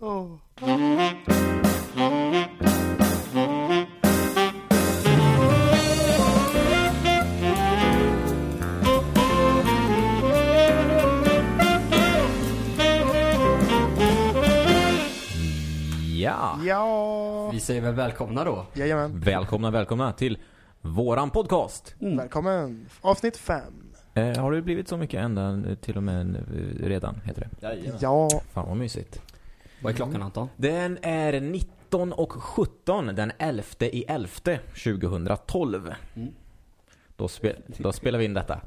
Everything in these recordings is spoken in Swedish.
Åh. Ja, Ja, Vi säger väl välkomna då. jajamän. välkomna, välkomna till våran podcast. Välkommen. Avsnitt fem. Eh, har det blivit så mycket ända eh, till och med eh, redan, heter det? Jajamän. Ja, Fan vad mysigt. Vad är klockan Anton? Den är 19 och 17 den 11 i 11 2012. Mm. Då, spe, då spelar vi in detta.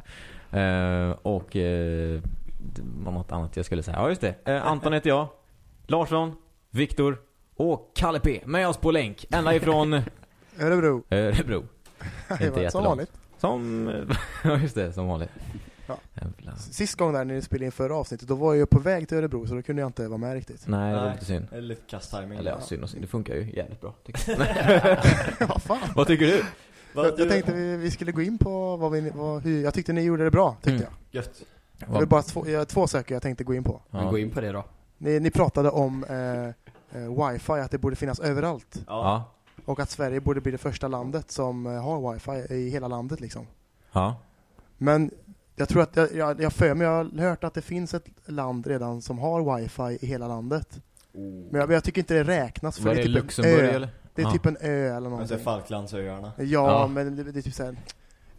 Eh, och eh, det var något annat jag skulle säga. Ja just det. Eh, Anton heter jag. Larsson, Viktor och Kalle P. Med oss på länk. Ända ifrån Örebro. Örebro. Inte Jajamän, Som jättelångt. vanligt. Som, ja just det, som vanligt. Ja. Jävla. Sist gång där när ni spelade in förra avsnittet, då var jag på väg till Örebro så då kunde jag inte vara med riktigt. Nej, det var lite synd. Det är lite kass timing. Eller ja, synd och synd. Det funkar ju jävligt bra. Tycker jag. Vad fan? Vad tycker du? Vad Jag, du- jag tänkte vi, vi skulle gå in på vad vi, vad, hur, jag tyckte ni gjorde det bra, tyckte Mm. jag. Gött. Det är bara två, jag två saker jag tänkte gå in på. Men gå in på det då. Ni, ni pratade om eh, eh, wifi, att det borde finnas överallt. Ja. Och att Sverige borde bli det första landet som eh, har wifi i hela landet liksom. Ja. Men jag tror att, jag, jag, jag för mig, jag har hört att det finns ett land redan som har wifi i hela landet. Oh. Men jag, men jag tycker inte det räknas för Var det typ en Luxemburg ö. eller? Det är Ja. typ en ö eller någonting. Falklandsöarna. Ja, Ja. men det, det är typ såhär,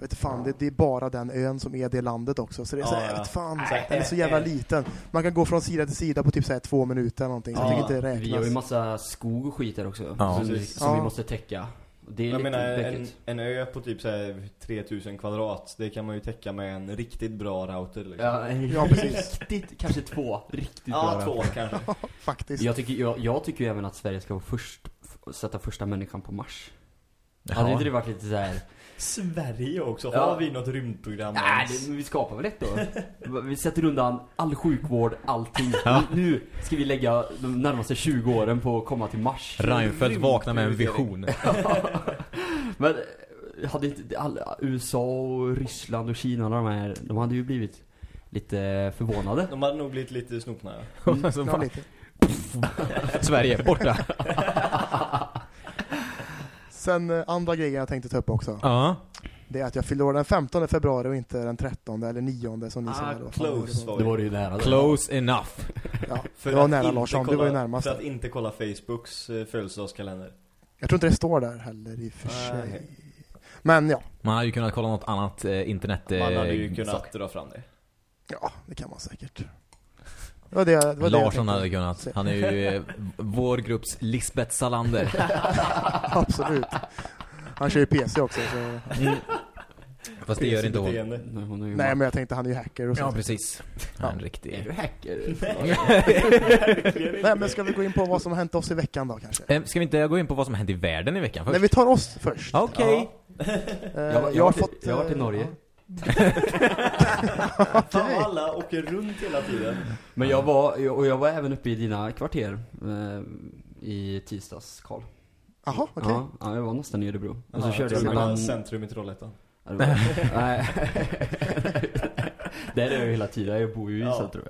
vet fan, det, det är bara den ön som är det landet också. Så det är Ja, såhär, jag ja. vet fan, Så här, den är så jävla liten. Man kan gå från sida till sida på typ såhär två minuter eller någonting. Så jag Ja, tycker inte det Vi har ju räknas. massa skog och skit där också. Ja. som vi, som vi måste täcka. Det är Jag lite menar en, en ö på typ så här 3000 kvadrat, det kan man ju täcka med en riktigt bra router liksom. Ja, en Ja, precis. riktigt, kanske två riktigt Ja, bra. två kanske. Faktiskt. Jag tycker, jag, jag tycker ju även att Sverige ska vara först, sätta första människan på Mars. Jaha. Hade inte det varit lite så här. Sverige också, Ja. har vi något rymdprogram Nej, ens? det, men vi skapar väl ett då? Vi sätter undan all sjukvård, allting. Ja. Nu, ska vi lägga de närmaste 20 åren på att komma till Mars. Reinfeldt vaknar med en vision. Men eh, hade inte alla, USA och Ryssland och Kina och de här, de hade ju blivit lite förvånade. De hade nog blivit lite snopna lite. Sverige, borta. Sen eh, andra grejen jag tänkte ta upp också. Ja. Det är att jag fyllde år den 15 februari och inte den 13 eller 9 som ni sa. Ah, fan close det var Det var ju nära då. Close enough. Ja, För det var nära Larsson, du kolla- var ju närmast. För att inte kolla Facebooks eh, födelsedagskalender. Jag tror inte det står där heller i och för sig. Men ja, Man hade ju kunnat kolla något annat eh, internet. Eh, Man hade ju sak. kunnat dra fram det. ja, det kan man säkert. Det var det, det, var det Larsson tänkte. hade kunnat. Han är ju eh, vår grupps Lisbeth Salander. Absolut. Han kör ju PC också. Så... Mm. Fast det gör inte hon. Nej, är Nej, men jag tänkte han är ju hacker och så. Ja, precis. Ja. En Är riktig... du hacker? Nej, men ska vi gå in på vad som har hänt oss i veckan då kanske? Eh, Ska vi inte gå in på vad som har hänt i världen i veckan först? Nej, vi tar oss först. Okej. Eh, Jag, var- jag, har varit, jag har varit i eh, Norge. Fan alla åker runt hela tiden. Men jag var, och jag var även uppe i dina kvarter eh, i tisdags, Karl. Jaha, okej. Ja, ja, jag var nästan i Örebro. Och så Aha, körde jag mellan... centrum i Trollhättan. Ja, det var- Nej. Där är jag ju hela tiden, jag bor ju i Ja. centrum.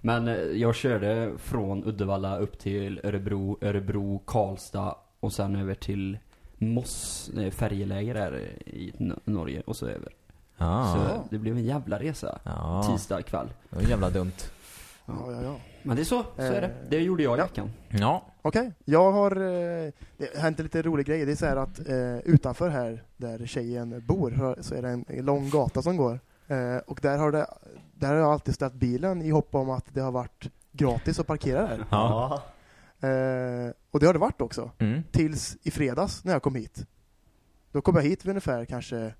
Men eh, jag körde från Uddevalla upp till Örebro, Örebro, Karlstad och sen över till Moss, det är färjeläge där i Norge och så över. Ja. Så det blev en jävla resa. Ja. Tisdag kväll. Det var jävla dumt. Ja, ja, ja. Men det är så, så är det. Det gjorde jag i Ja. veckan. Ja. Okej, jag har... Eh, det har hänt en lite rolig grej. Det är så här att eh, utanför här, där tjejen bor, så är det en, lång gata som går. Eh, och där har, det, där har jag alltid ställt bilen i hopp om att det har varit gratis att parkera där. Ja. Eh, och det har det varit också. Mm. Tills i fredags när jag kom hit. Då kom jag hit vid ungefär kanske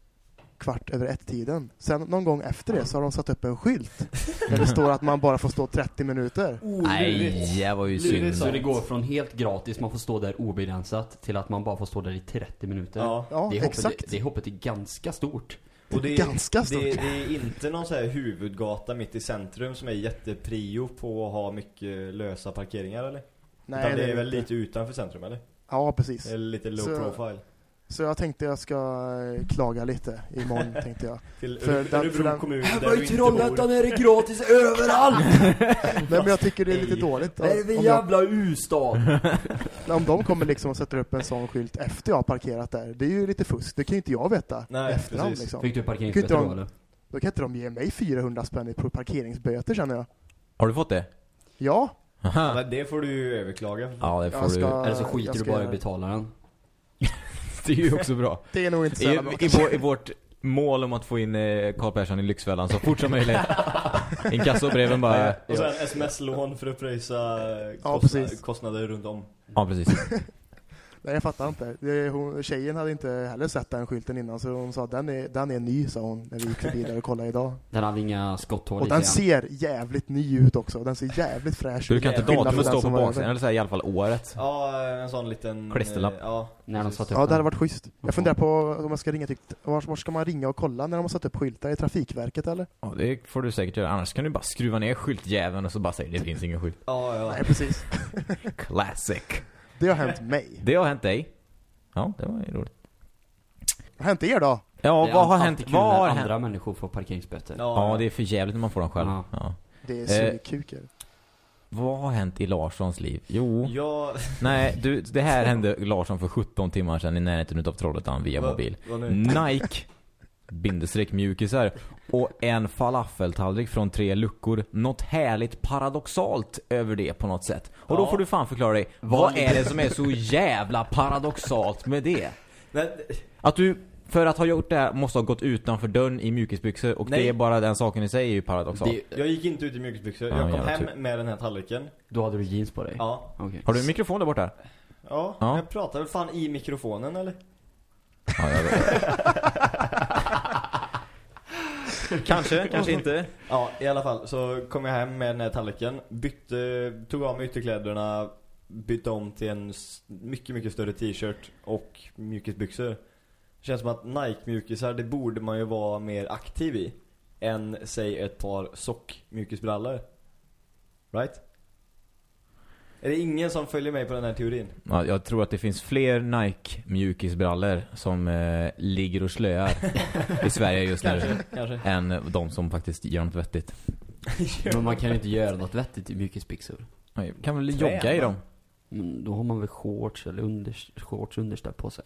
kvart över ett-tiden. Sen någon gång efter det så har de satt upp en skylt där det står att man bara får stå 30 minuter. Nej, det var ju synd. Så det går från helt gratis, man får stå där obegränsat, till att man bara får stå där i 30 minuter. Ja. Ja, det, är hoppet, exakt. det, det hoppet är ganska stort. Och det är, Ganska stort. Det, det är inte någon så här huvudgata mitt i centrum som är jätteprio på att ha mycket lösa parkeringar eller? Nej, Utan det är väl inte. lite utanför centrum eller? Ja, precis. Det är lite low Så- profile. Så jag tänkte jag ska eh, klaga lite imorgon tänkte jag. Till För Öre- den- Örebro för den- kommun där var du i inte Trollhättan är det gratis överallt! Nej men jag tycker det är lite dåligt. Är det om, jag, jävla U-stad? om de kommer liksom och sätter upp en sån skylt efter jag har parkerat där. Det är ju lite fusk. Det kan ju inte jag veta Nej, efterhand precis. liksom. Fick du parkeringsböter då de- eller? Då kan inte de ge mig 400 spänn i parkeringsböter känner jag. Har du fått det? Ja, men det får du ju överklaga. Ja, det får jag du. ska... Eller så skiter jag du bara i göra att betala den. Det är ju också bra. Det är nog inte så I, bra. i, vår, I vårt mål om att få in eh, Carl Persson i Lyxfällan så fort som möjligt. Inkassobreven bara... Och sen sms-lån för att pröjsa Ja, kostna- precis. kostnader runt om. Ja, precis. Nej jag fattar inte. Det, hon, tjejen hade inte heller sett den skylten innan så hon sa den är, den är ny sa hon när vi gick förbi där och kollade idag. Den hade inga skotthål Och den ser jävligt ny ut också. Den ser jävligt fräsch Så du kan inte datumet stå på baksidan, eller så här, i alla fall året. Ja, en sån liten... Klisterlapp. eh, Ja, När de satte upp Ja det hade varit schysst. Jag funderar på om jag ska ringa till... Var, var ska man ringa och kolla när de har satt upp skyltar? I Trafikverket eller? Ja, det får du säkert göra. Annars kan du bara skruva ner skyltjäveln och så bara säga det finns ingen skylt. Ja, ja. Nej precis. Classic. Det har hänt mig. Det har hänt dig. Ja, det var ju roligt. Vad har hänt er då? Ja, Det är vad har alltid hänt? kul Vad när har andra hänt? människor får parkeringsböter. Ja, det är för jävligt när man får dem själv. Ja. Ja. Det är Eh. så kuker. Vad har hänt i Larssons liv? Jo, Ja, nej, du, det här hände Larsson för 17 timmar sedan i närheten utav Trollhättan via vad- mobil. vad nu? Nike bindestreck mjukisar och en falafeltallrik från tre luckor. Något härligt paradoxalt över det på något sätt. Och då får du fan förklara dig. Vad är det som är så jävla paradoxalt med det? Men, Att du för att ha gjort det här måste ha gått utanför dörren i mjukisbyxor och Nej. det är bara den saken i sig är ju paradoxalt. Det, jag gick inte ut i mjukisbyxor. Ja, jag kom hem tur. med den här tallriken. då hade du jeans på dig? Ja. Okej. Har du en mikrofon där borta? Ja, Ja. jag pratar väl fan i mikrofonen eller? Ja, jag vet. kanske, kanske inte. Ja, i alla fall så kom jag hem med den här tallriken, bytte, tog av mig ytterkläderna, bytte om till en mycket, mycket större t-shirt och mjukisbyxor. Känns som att Nike-mjukisar, det borde man ju vara mer aktiv i än, säg, ett par sock-mjukisbrallor. Right? Är det ingen som följer mig på den här teorin? Ja, jag tror att det finns fler Nike mjukisbrallor som eh, ligger och slöar i Sverige just nu Kanske, kanske. än de som faktiskt gör något vettigt. Men man kan ju inte göra något vettigt i mjukisbyxor. Ja, Kan väl Träna. jogga i dem? Men då har man väl shorts eller under, shorts underställ på sig.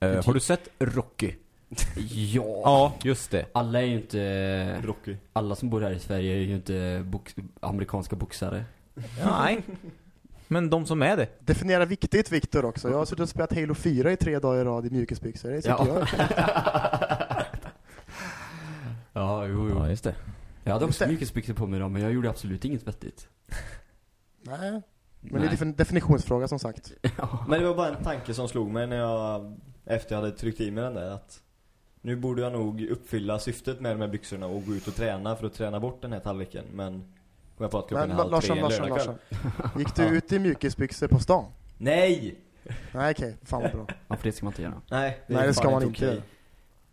Eh, har du sett Rocky? Ja. Ja, just det. Alla är ju inte... Rocky. Alla som bor här i Sverige är ju inte box, amerikanska boxare. Ja, nej. Men de som är det. Definiera viktigt Viktor också. Jag har suttit och spelat Halo 4 i tre dagar i rad i mjukisbyxor. Det Ja. jag. Ja, jo, Ja, just det. Jag hade också mjukisbyxor på mig då, men jag gjorde absolut inget vettigt. Nej. Men Nej. det är en definitionsfråga som sagt. Men det var bara en tanke som slog mig när jag efter jag hade tryckt i mig den där att nu borde jag nog uppfylla syftet med de här byxorna och gå ut och träna för att träna bort den här tallriken men kom jag på att klockan Men är halv Larsson, tre en Larsson. Larsson. Gick du Ja. ut i mjukisbyxor på stan? Nej! Nej okej, fan vad bra. Ja, för det ska man inte göra. Nej, det, Nej det ska man inte okej. göra.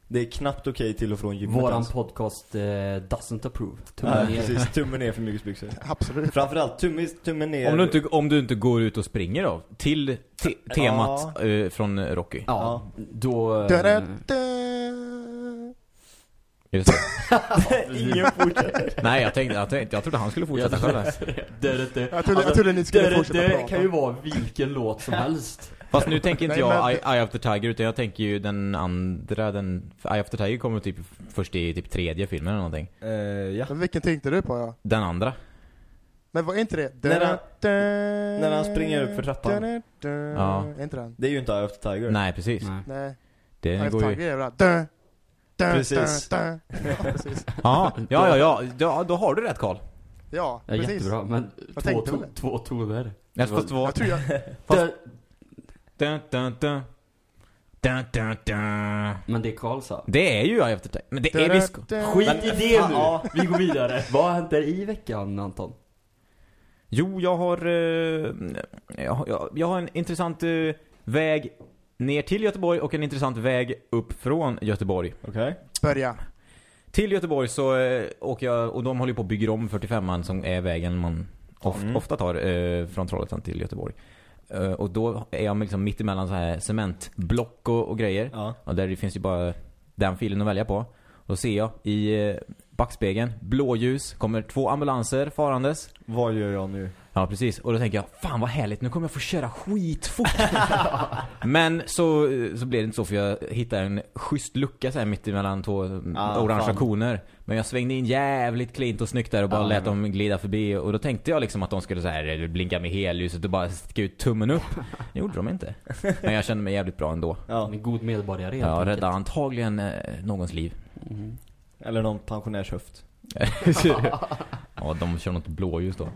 Det är knappt okej till och från gymmet Våran alltså. podcast eh, doesn't approve. Tummen Nej, ner. precis, tummen ner för mjukisbyxor. Absolut. Framförallt tummen, tummen ner. Om du, inte, om du inte går ut och springer då? Till te temat eh, från Rocky. Ja, då... Da, da, Eh, Är det? Ingen fortsätter. Nej, jag tänkte, jag tänkte, jag trodde han skulle fortsätta själv. Jag trodde, jag trodde ni skulle fortsätta det prata. kan ju vara vilken låt som helst. Fast nu tänker inte Nej, jag men- Eye, Eye of the Tiger utan jag tänker ju den andra, den... Eye of the Tiger kommer typ först i typ tredje filmen eller någonting. Eh, ja. Men vilken tänkte du på ja? Den andra. Men vad är inte det? När han- när han springer upp för trappan. Ja. Är inte den? Det är ju inte Eye of the Tiger. Nej, precis. Nej. Nej. Det Nej, går ju... Tiger är bra. Precis. Ja, precis. Ja, ja, ja, ja. Då, har du rätt Karl. Ja, Ja, precis. jättebra, men Jag två, to två toner. Jag fast vad... Jag tror jag... Fast- Dun, dun, dun. Dun, dun, dun. Men det Karl sa. Det är ju of the Tiger. Men det är visst... Skit i det nu! ja. Vi går vidare. Vad där i veckan, Anton? Jo, jag har... eh, jag, har- jag, jag har en intressant eh, väg ner till Göteborg och en intressant väg upp från Göteborg. Okej. Börja. Till Göteborg så eh, åker jag, och de håller ju på att bygga om 45an som är vägen man of, Mm. ofta tar eh, från Trollhättan till Göteborg. Eh, och då är jag liksom mitt emellan så här cementblock och, och grejer. Ja. Och där det finns ju bara den filen att välja på. Då ser jag i eh, backspegeln, blåljus, kommer två ambulanser farandes. Vad gör jag nu? Ja, precis. Och då tänker jag, fan vad härligt, nu kommer jag få köra skitfort. Men så, så blev det inte så för jag hittade en schysst lucka så här mitt emellan två Ah, orangea koner. Men jag svängde in jävligt klint och snyggt där och bara Ah, lät ja. dem glida förbi. Och då tänkte jag liksom att de skulle så här blinka med helljuset och bara sticka ut tummen upp. Det gjorde de inte. Men jag kände mig jävligt bra ändå. Ja. En god medborgare helt enkelt. räddade antagligen eh, någons liv. Mhm. Eller någon pensionärshöft. ja, de kör något blåljus då.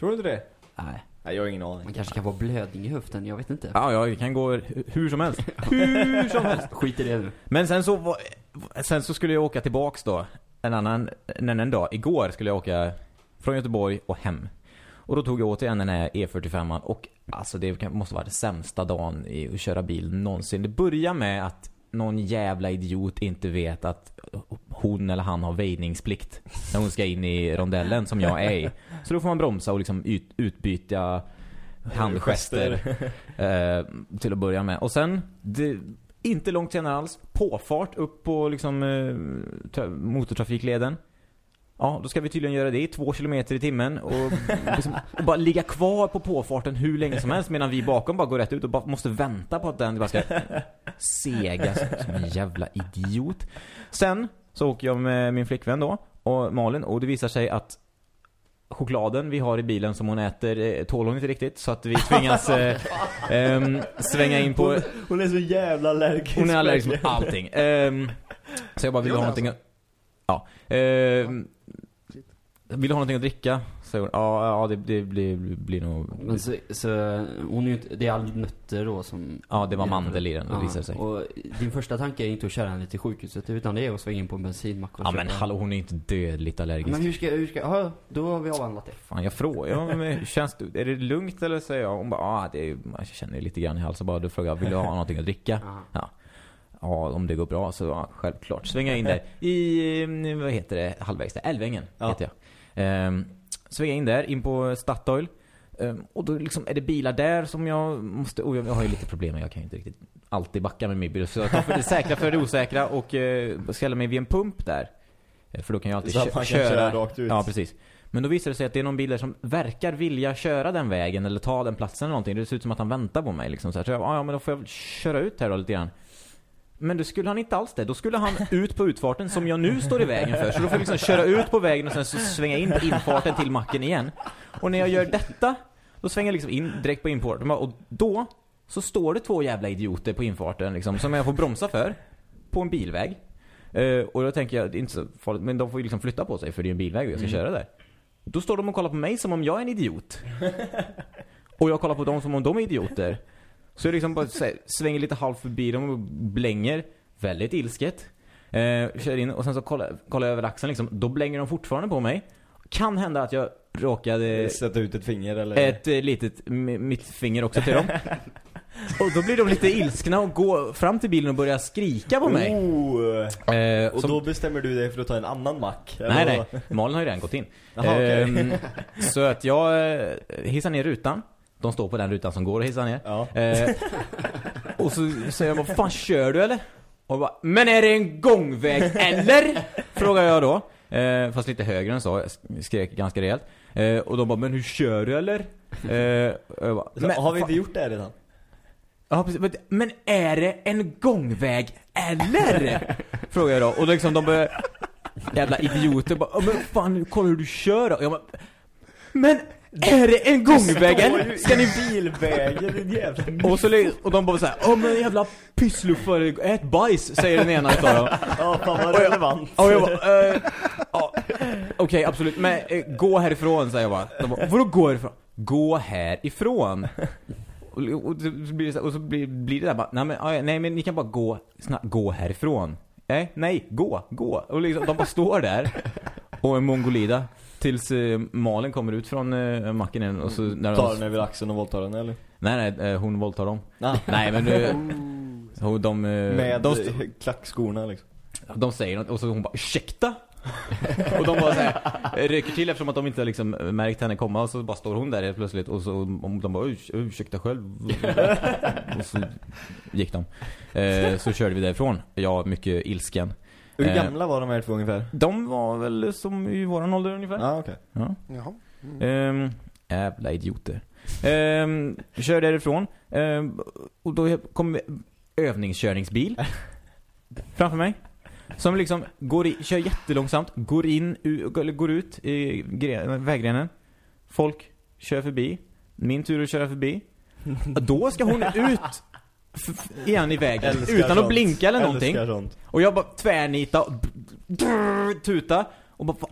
Tror du inte det? Nej. Nej, jag har ingen aning. Man kanske kan få blödning i höften, jag vet inte. Ja, jag kan gå hur som helst. Hur som helst. Skit i det nu. Men sen så, var, sen så skulle jag åka tillbaks då. En annan, en annan dag. Igår skulle jag åka från Göteborg och hem. Och då tog jag återigen den här E45 och alltså det måste vara den sämsta dagen i att köra bil någonsin. Det börjar med att någon jävla idiot inte vet att hon eller han har väjningsplikt när hon ska in i rondellen som jag är i. Så då får man bromsa och liksom ut, utbyta handgester eh, till att börja med. Och sen, det, inte långt senare alls, påfart upp på liksom eh, tra- motortrafikleden. Ja, då ska vi tydligen göra det i två kilometer i timmen och, liksom, och bara ligga kvar på påfarten hur länge som helst medan vi bakom bara går rätt ut och bara måste vänta på att den bara ska sega som en jävla idiot. Sen så åker jag med min flickvän då och Malin och det visar sig att chokladen vi har i bilen som hon äter eh, tål hon inte riktigt så att vi tvingas eh, ehm, svänga in på Hon är så jävla allergisk. hon är allergisk mot allting. Ehm, så jag bara vill ha någonting att... Ja. Ehm, vill du ha någonting att dricka? Så hon, ja, ja det, det blir, blir nog... Men så, så hon är ju inte, det är all nötter då som... Ja, det var mandel i den, det visade sig. Och din första tanke är inte att köra henne till sjukhuset utan det är att svänga in på en bensinmack och Ja men hallå, hon är inte dödligt allergisk. Men hur ska, hur ska, ja, då har vi avhandlat det. Fan, jag frågar, ja, men hur känns det, är det lugnt eller säger jag? Hon bara, ja det är, jag känner lite grann i halsen bara. Då frågar vill du ha någonting att dricka? Aha. Ja, om det går bra så ja, självklart. Svänga in där i, eh, vad heter det, halvvägs där, Älvängen Ja. heter jag. Ehm, svänga in där, in på Statoil. Ehm, och då liksom är det bilar där som jag måste, och jag, jag har ju lite problem jag kan ju inte riktigt alltid backa med min bil. Så jag tar för det säkra för det osäkra och eh, ställer mig vid en pump där. Eh, För då kan jag alltid Så kö- man kan köra rakt ut. Ja, precis. Men då visar det sig att det är någon bil där som verkar vilja köra den vägen eller ta den platsen eller någonting. Det ser ut som att han väntar på mig liksom. Så, här. så jag, "Ja, ja men då får jag köra ut här då lite grann. Men då skulle han inte alls det. Då skulle han ut på utfarten som jag nu står i vägen för. Så då får jag liksom köra ut på vägen och sen så svänga in på infarten till macken igen. Och när jag gör detta, då svänger jag liksom in direkt på infarten. Och då så står det två jävla idioter på infarten liksom, som jag får bromsa för. På en bilväg. Eh, och då tänker jag, det är inte så farligt, men de får ju liksom flytta på sig för det är en bilväg och jag ska Mm. köra där. Då står de och kollar på mig som om jag är en idiot. och jag kollar på dem som om de är idioter. Så jag liksom bara här, svänger lite halvt förbi dem och blänger väldigt ilsket. Eh, kör in och sen så kollar, kollar jag över axeln liksom. Då blänger de fortfarande på mig. Kan hända att jag råkade Sätta ut ett finger eller? ett eh, litet mitt finger också till dem. och då blir de lite ilskna och går fram till bilen och börjar skrika på mig. Oh. Eh, Och som- då bestämmer du dig för att ta en annan mack? Nej, nej. Malin har ju redan gått in. Jaha, okej. Ehm, så att jag eh, hissar ner rutan. De står på den rutan som går att hissa ner. Ja. Eh, och så säger jag, vad fan kör du eller? Och bara, men är det en gångväg eller? Frågar jag då. Eh, fast lite högre än så, jag skrek ganska rejält. Eh, och de bara, men hur kör du eller? Eh, bara, men, har vi inte gjort det redan? Ja, precis. Men- Men är det en gångväg eller? Frågar jag då. Och liksom de börjar... Jävla idioter bara, "Ja, men fan kolla hur du kör då. Och jag bara, men är det en gångväg eller? Ska ni... bilvägen din jävla... Och, så, och de bara såhär, åh men jävla pissluffare, ät bajs, säger den ena utav dem. Ja, fan vad Och jag- relevant. Och jag bara, eh, ja, okej absolut, men eh, gå härifrån säger jag bara. De bara, vadå gå härifrån? Gå härifrån. Och, och, så blir det så, och så blir, blir det där bara, nej men, nej men ni kan bara gå, snabbt, gå härifrån. Nej, nej, gå, gå. Och liksom, de bara står där. Och en mongolida. Tills eh, Malin kommer ut från eh, macken igen och så när Tar de, den över axeln och våldtar den eller? Nej nej, eh, hon våldtar dem. Ah. Nej men eh, och de, eh, Med de, st- klackskorna liksom. de säger något och så hon bara ursäkta? och de bara så här, rycker till eftersom att de inte liksom märkt henne komma och så bara står hon där helt plötsligt och så och de bara "Urs- ursäkta själv. och så gick de. Eh, så körde vi därifrån. Jag mycket ilsken. Hur Eh. gamla var de här två ungefär? De var väl som i våran ålder ungefär. Ja, okej. Ja. Jaha. Mm. Ehm, jävla idioter. Ehm, kör därifrån. Ehm, och då kom övningskörningsbil framför mig. Som liksom går i, kör jättelångsamt, går in, eller går ut i gre, vägrenen. Folk kör förbi. Min tur att köra förbi. Då ska hon ut f- igen i vägen Älskar utan att sånt. blinka eller någonting. Och jag bara tvärnita och tuta och bara vad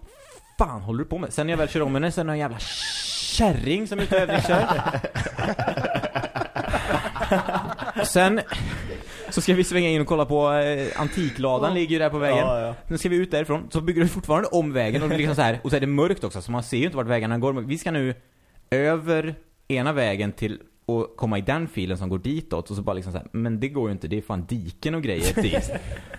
fan håller du på med? Sen när jag väl kör om henne så är det någon jävla kärring som är och övningskör. Sen så ska vi svänga in och kolla på eh, antikladan ligger ju där på vägen. Ja, ja. Nu ska vi ut därifrån, så bygger vi fortfarande om vägen och det är liksom så här, och så är det mörkt också så man ser ju inte vart vägarna går. Vi ska nu över ena vägen till och komma i den filen som går ditåt och så bara liksom så här, men det går ju inte, det är fan diken och grejer dit.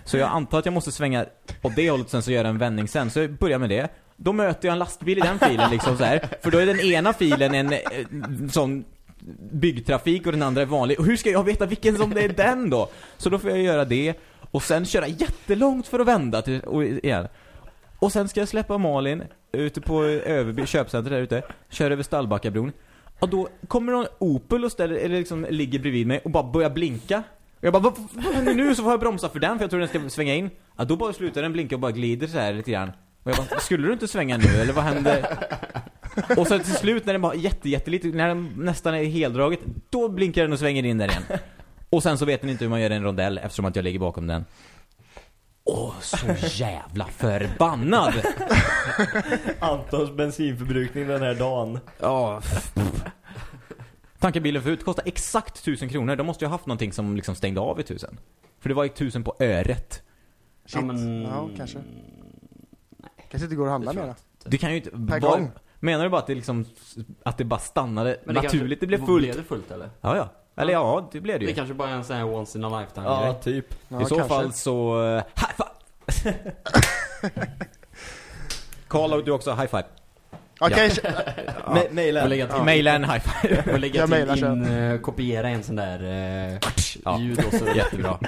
så jag antar att jag måste svänga åt det hållet sen så göra en vändning sen. Så jag börjar med det. Då möter jag en lastbil i den filen liksom så här. För då är den ena filen en eh, sån byggtrafik och den andra är vanlig. Och hur ska jag veta vilken som det är den då? Så då får jag göra det. Och sen köra jättelångt för att vända till, och igen. Och sen ska jag släppa Malin ute på Överby, köpcentret där ute. Kör över Stallbackabron. Och då kommer någon Opel och ställer, eller liksom ligger bredvid mig och bara börjar blinka. Och jag bara, vad, vad händer nu? Så får jag bromsa för den för jag tror den ska svänga in. Ja, då bara slutar den blinka och bara glider så här lite grann. Och jag bara, skulle du inte svänga nu eller vad händer? Och så till slut när den bara jätte, jättelite, när den nästan är heldraget, då blinkar den och svänger in där igen. Och sen så vet den inte hur man gör en rondell eftersom att jag ligger bakom den. Åh, så jävla förbannad! Antons bensinförbrukning den här dagen. Ja. Tankebilen förut kostade exakt 1000 kronor. De måste ju ha haft någonting som liksom stängde av i 1000. För det var ju 1000 på öret. Shit. Ja, men... Ja, kanske. Kanske inte går att handla Det mera. Du kan ju inte... Per gång. Menar du bara att det liksom... Att det bara stannade det naturligt? kanske- det blev Blev fullt? det fullt eller? Ja, ja. Eller ja, det blev det Det ju. kanske bara är en sån här once in a lifetime Ja, grej. typ. Ja, I så kanske. fall så... Uh, high five! Karl, du också high five. Okej, Ma- Maila. Och lägga till, Maila en high five. och lägga Jag till mailar sen. in, eh, kopiera en sån där eh, Ja. ljud och så. Jättebra.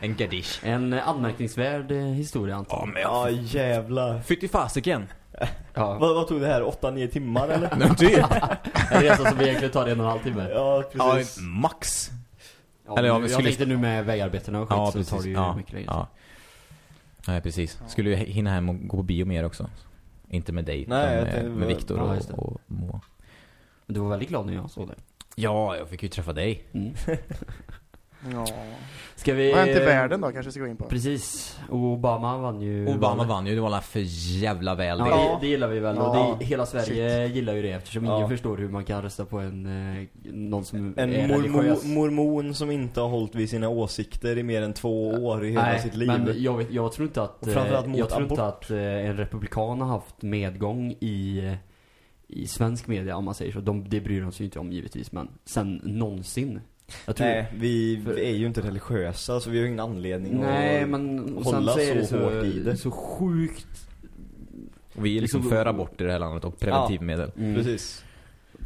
En gadish. En eh, anmärkningsvärd eh, historia antar Ja, jag. men Ja, jävlar. Fytti fasiken. Ja. Vad, vad tog det här? 8-9 timmar eller? Men typ. En resa som egentligen tar en och en halv timme. Ja, Ja, precis. max. Ja, Eller ja, men vi jag skulle- tänkte nu med vägarbetena och skit Ja, så precis. tar det ju ja, mycket längre ja. Nej, precis. Skulle ju hinna hem och gå på bio mer också. Inte med dig, Nej, jag utan med, med Viktor ja, och, det. och Moa. Du var väldigt glad när jag såg det. Ja, jag fick ju träffa dig. Mm. Ja. Ska vi... Vad har hänt i världen då, kanske ska gå in på? Precis. Och Obama vann ju... Obama vann ju, det var alla för jävla väl det. Ja, det, det gillar vi väl. Och Ja. det, hela Sverige gillar ju det eftersom Ja. ingen förstår hur man kan rösta på en, eh, någon som En är mormo, religiös. mormon som inte har hållit vid sina åsikter i mer än två år i hela Nej, sitt liv. men jag, vet, jag tror inte att, Och framförallt eh, mot jag tror inte att eh, en republikan har haft medgång i, i svensk media om man säger så. De, det bryr de sig ju inte om givetvis, men sen någonsin. Jag tror, Nej, vi, För- vi är ju inte religiösa så vi har ju ingen anledning Nej, att men och hålla så är det så hårt i det. så, så sjukt. Och vi är liksom Liksom- för abort i det här landet och preventivmedel. Mm. Precis.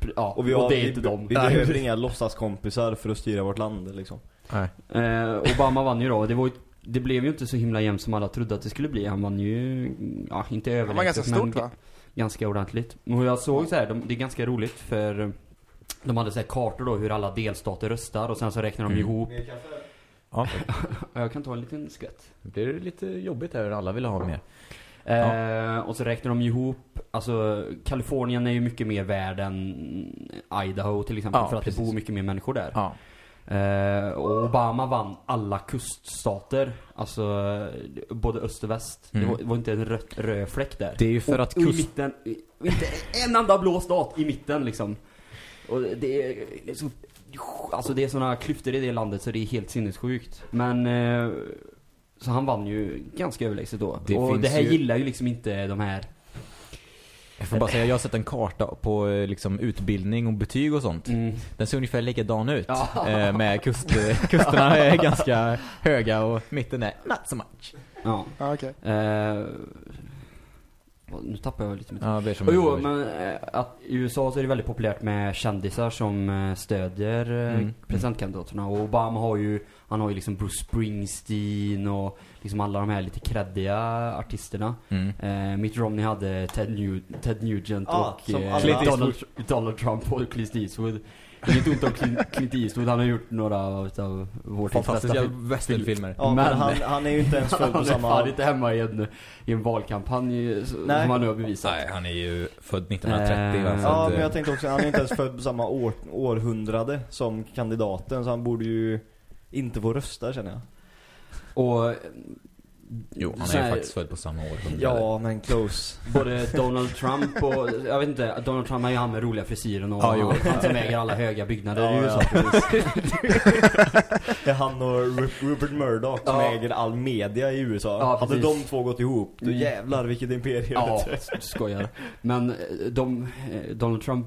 Pr- Ja, Och vi, har, det är vi, inte dem. vi behöver inga låtsaskompisar för att styra vårt land liksom. Nej. Eh, Obama vann ju då. Det, var det blev ju inte så himla jämnt som alla trodde att det skulle bli. Han vann ju, ja inte överlägset var ganska men stort va? ganska ordentligt. Och jag såg så här, de, det är ganska roligt för de hade så här kartor då hur alla delstater röstar och sen så räknar de Mm. ihop. Ja, Ja, Jag kan ta en liten skvätt. det blir lite jobbigt här, alla vill ha mer. Eh, och så räknar de ihop, alltså Kalifornien är ju mycket mer värd än Idaho till exempel Ja, för att precis. det bor mycket mer människor där. Ja. Eh, och Obama vann alla kuststater, alltså både öst och väst. Mm. Det, var, det var inte en röd, röd fläck där. Det är ju för och, att och i kust... mitten, i- inte en enda blå stat i mitten liksom. Och det är, det är så, alltså det är såna klyftor i det landet så det är helt sinnessjukt. Men, eh, så han vann ju ganska överlägset då. Det och det här ju- gillar ju liksom inte de här Jag får bara säga, jag har sett en karta på eh, liksom, utbildning och betyg och sånt. Mm. Den ser ungefär likadan ut. Ja. Eh, med kust, kusterna är ganska höga och mitten är not so much. Ja. Ja, okej. Eh, nu tappar jag lite mitt Ja, det Och jo, men eh, att i USA så är det väldigt populärt med kändisar som eh, stödjer eh, Mm. presidentkandidaterna. Och Obama har ju, han har ju liksom Bruce Springsteen och liksom alla de här lite creddiga artisterna. Mm. Eh, Mitt Romney hade Ted, New, Ted Nugent Ja, och eh, Donald, Donald Trump och Clint Eastwood. Inget ont om Clint, Eastwood, han har gjort några utav vår tids Fantastiska bästa film. westernfilmer. Ja, men, Men- han, han är ju inte ens född på Han är samma... inte hemma i en, i en valkampanj Nej. som han nu har bevisat. Nej, han är ju född 1930 va? Eh, så Ja, att, men eh, jag tänkte också, han är inte ens född på samma år, århundrade som kandidaten, så han borde ju inte få rösta känner jag. Och Jo, han är ju här- faktiskt född på samma år. Ja, men close. Både Donald Trump och, jag vet inte, Donald Trump är ju han med roliga frisyren och Ja, han som äger alla höga byggnader Ja, i USA. ja, Det är han och Ru- Rupert Murdoch som Ja. äger all media i USA. Ja, Hade de två gått ihop, då Mm. jävlar vilket imperium. Ja, skojar. Men eh, de, eh, Donald Trump,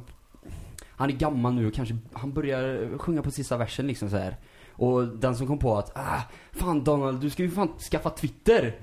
han är gammal nu och kanske, han börjar sjunga på sista versen liksom så här. Och den som kom på att, ah, fan Donald, du ska ju fan skaffa Twitter.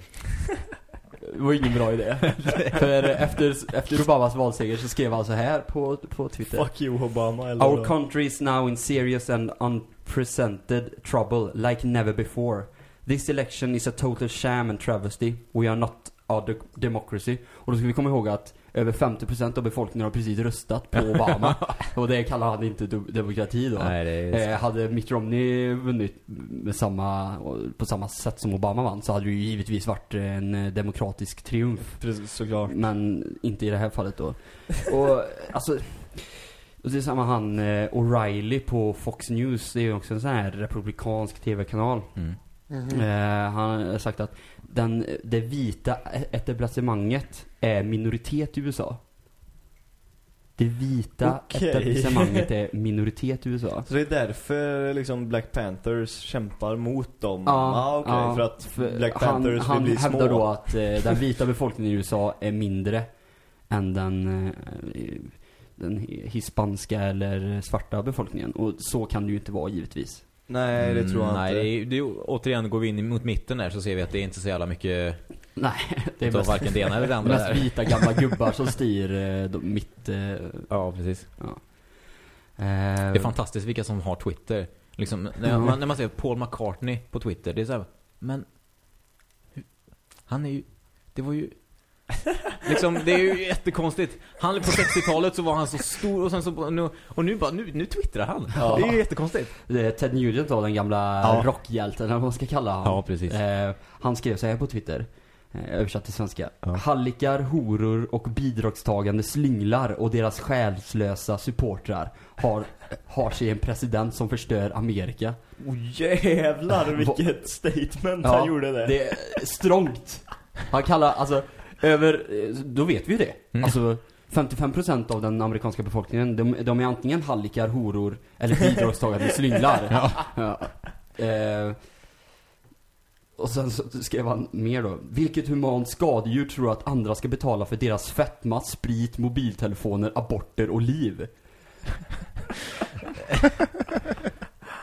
Det var ingen bra idé. För efter, efter Obamas valseger så skrev han så här på, på Twitter. Fuck you Obama eller Our country is now in serious and unprecedented trouble like never before. This election is a total sham and travesty. We are not a de- democracy. Och då ska vi komma ihåg att över 50% av befolkningen har precis röstat på Obama. och det kallar han inte demokrati då. Nej, det är... Eh, hade Mitt Romney vunnit med samma, på samma sätt som Obama vann så hade det ju givetvis varit en eh, demokratisk triumf. Precis, såklart. Men inte i det här fallet då. Och alltså och det är samma han eh, O'Reilly på Fox News, det är ju också en sån här republikansk tv-kanal. Mm. Mhm. Eh, han har sagt att den, det vita etablissemanget är minoritet i USA. Det vita Okej. etablissemanget är minoritet i USA. Så det är därför liksom Black Panthers kämpar mot dem? Ja, ah, okej, ja, för att för Black han, Panthers han vill bli hävdar små? då att eh, den vita befolkningen i USA är mindre än den, eh, den hispanska eller svarta befolkningen. Och så kan det ju inte vara givetvis. Nej, det tror jag Mm, Nej, inte. det är, det är, återigen går vi in mot mitten där så ser vi att det är inte så jävla mycket Nej, det är mest, varken det ena eller det andra mest där. vita gamla gubbar som styr eh, mitt... Eh, Ja, precis. eh, Det är fantastiskt vilka som har Twitter. Liksom, när, Ja. man, när man ser Paul McCartney på Twitter, det är så här, men han är ju, det var ju liksom, det är ju jättekonstigt. Han på 60-talet så var han så stor och sen så nu, och nu bara, nu, nu twittrar han. Ja. Det är ju jättekonstigt. Det Ted Nugent då, den gamla Ja. rockhjälten eller vad man ska kalla honom. Ja, precis. Eh, han skrev så här på Twitter, eh, översatt till svenska. Ja. Hallickar, horor och bidragstagande slynglar och deras själslösa supportrar har, har sig en president som förstör Amerika. Oh, jävlar vilket statement Ja, han gjorde där. Det är strångt. Han kallar, alltså, över, eh, då vet vi ju det. Mm. Alltså, 55% av den amerikanska befolkningen, de, de är antingen hallickar, horor eller bidragstagande slynglar. Ja. Eh, och sen så skrev han mer då. Vilket humant skadedjur tror att andra ska betala för deras fetma, sprit, mobiltelefoner, aborter och liv?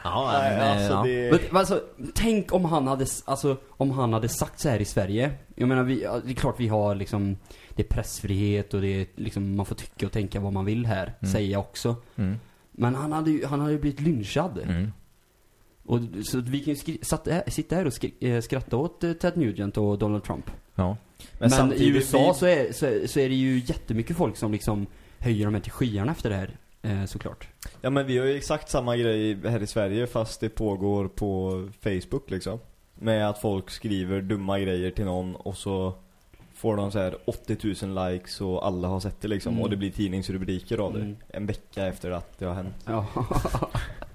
Ja, Nej, men, alltså ja. det... Men, men alltså, tänk om han hade, alltså, om han hade sagt så här i Sverige. Jag menar, vi, det är klart vi har liksom, det är pressfrihet och det är liksom, man får tycka och tänka vad man vill här, Mm. säger jag också. Mm. Men han hade ju, han hade ju blivit lynchad. Mm. Och, så vi kan ju sitta här och skri, eh, skratta åt eh, Ted Nugent och Donald Trump. Ja. Men, i samtidigt, USA vi- så, är, så, så är det ju jättemycket folk som liksom höjer de här till skyarna efter det här, eh, såklart. Ja men vi har ju exakt samma grej här i Sverige fast det pågår på Facebook liksom. Med att folk skriver dumma grejer till någon och så får de så här 80 000 likes och alla har sett det liksom. Mm. Och det blir tidningsrubriker av det. Mm. En vecka efter att det har hänt. Ja.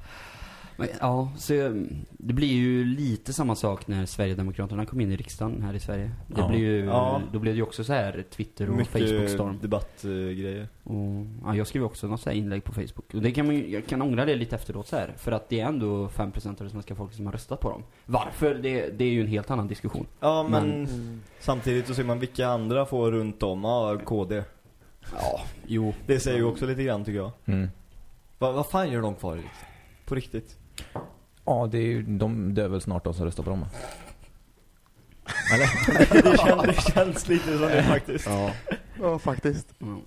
Men, ja, så eh, det blir ju lite samma sak när Sverigedemokraterna kom in i riksdagen här i Sverige. Det Ja. blir ju, Ja. då blev det ju också så här Twitter och Facebook-storm. debattgrejer. Och, ja, jag skrev också något så här inlägg på Facebook. Och det kan man jag kan ångra det lite efteråt så här. För att det är ändå 5% av det svenska folket som har röstat på dem. Varför? Det, det är ju en helt annan diskussion. Ja men, Men- Mm. samtidigt så ser man vilka andra får runt om. Ja, KD. Ja, jo. Det säger ju också lite grann tycker jag. Mm. Va, vad fan gör de kvar riksdagen? På riktigt? Ja, det är ju, de dör väl snart de som röstar på dem. Eller? det, känns, det känns lite som det faktiskt. Ja. Ja, faktiskt. Mm.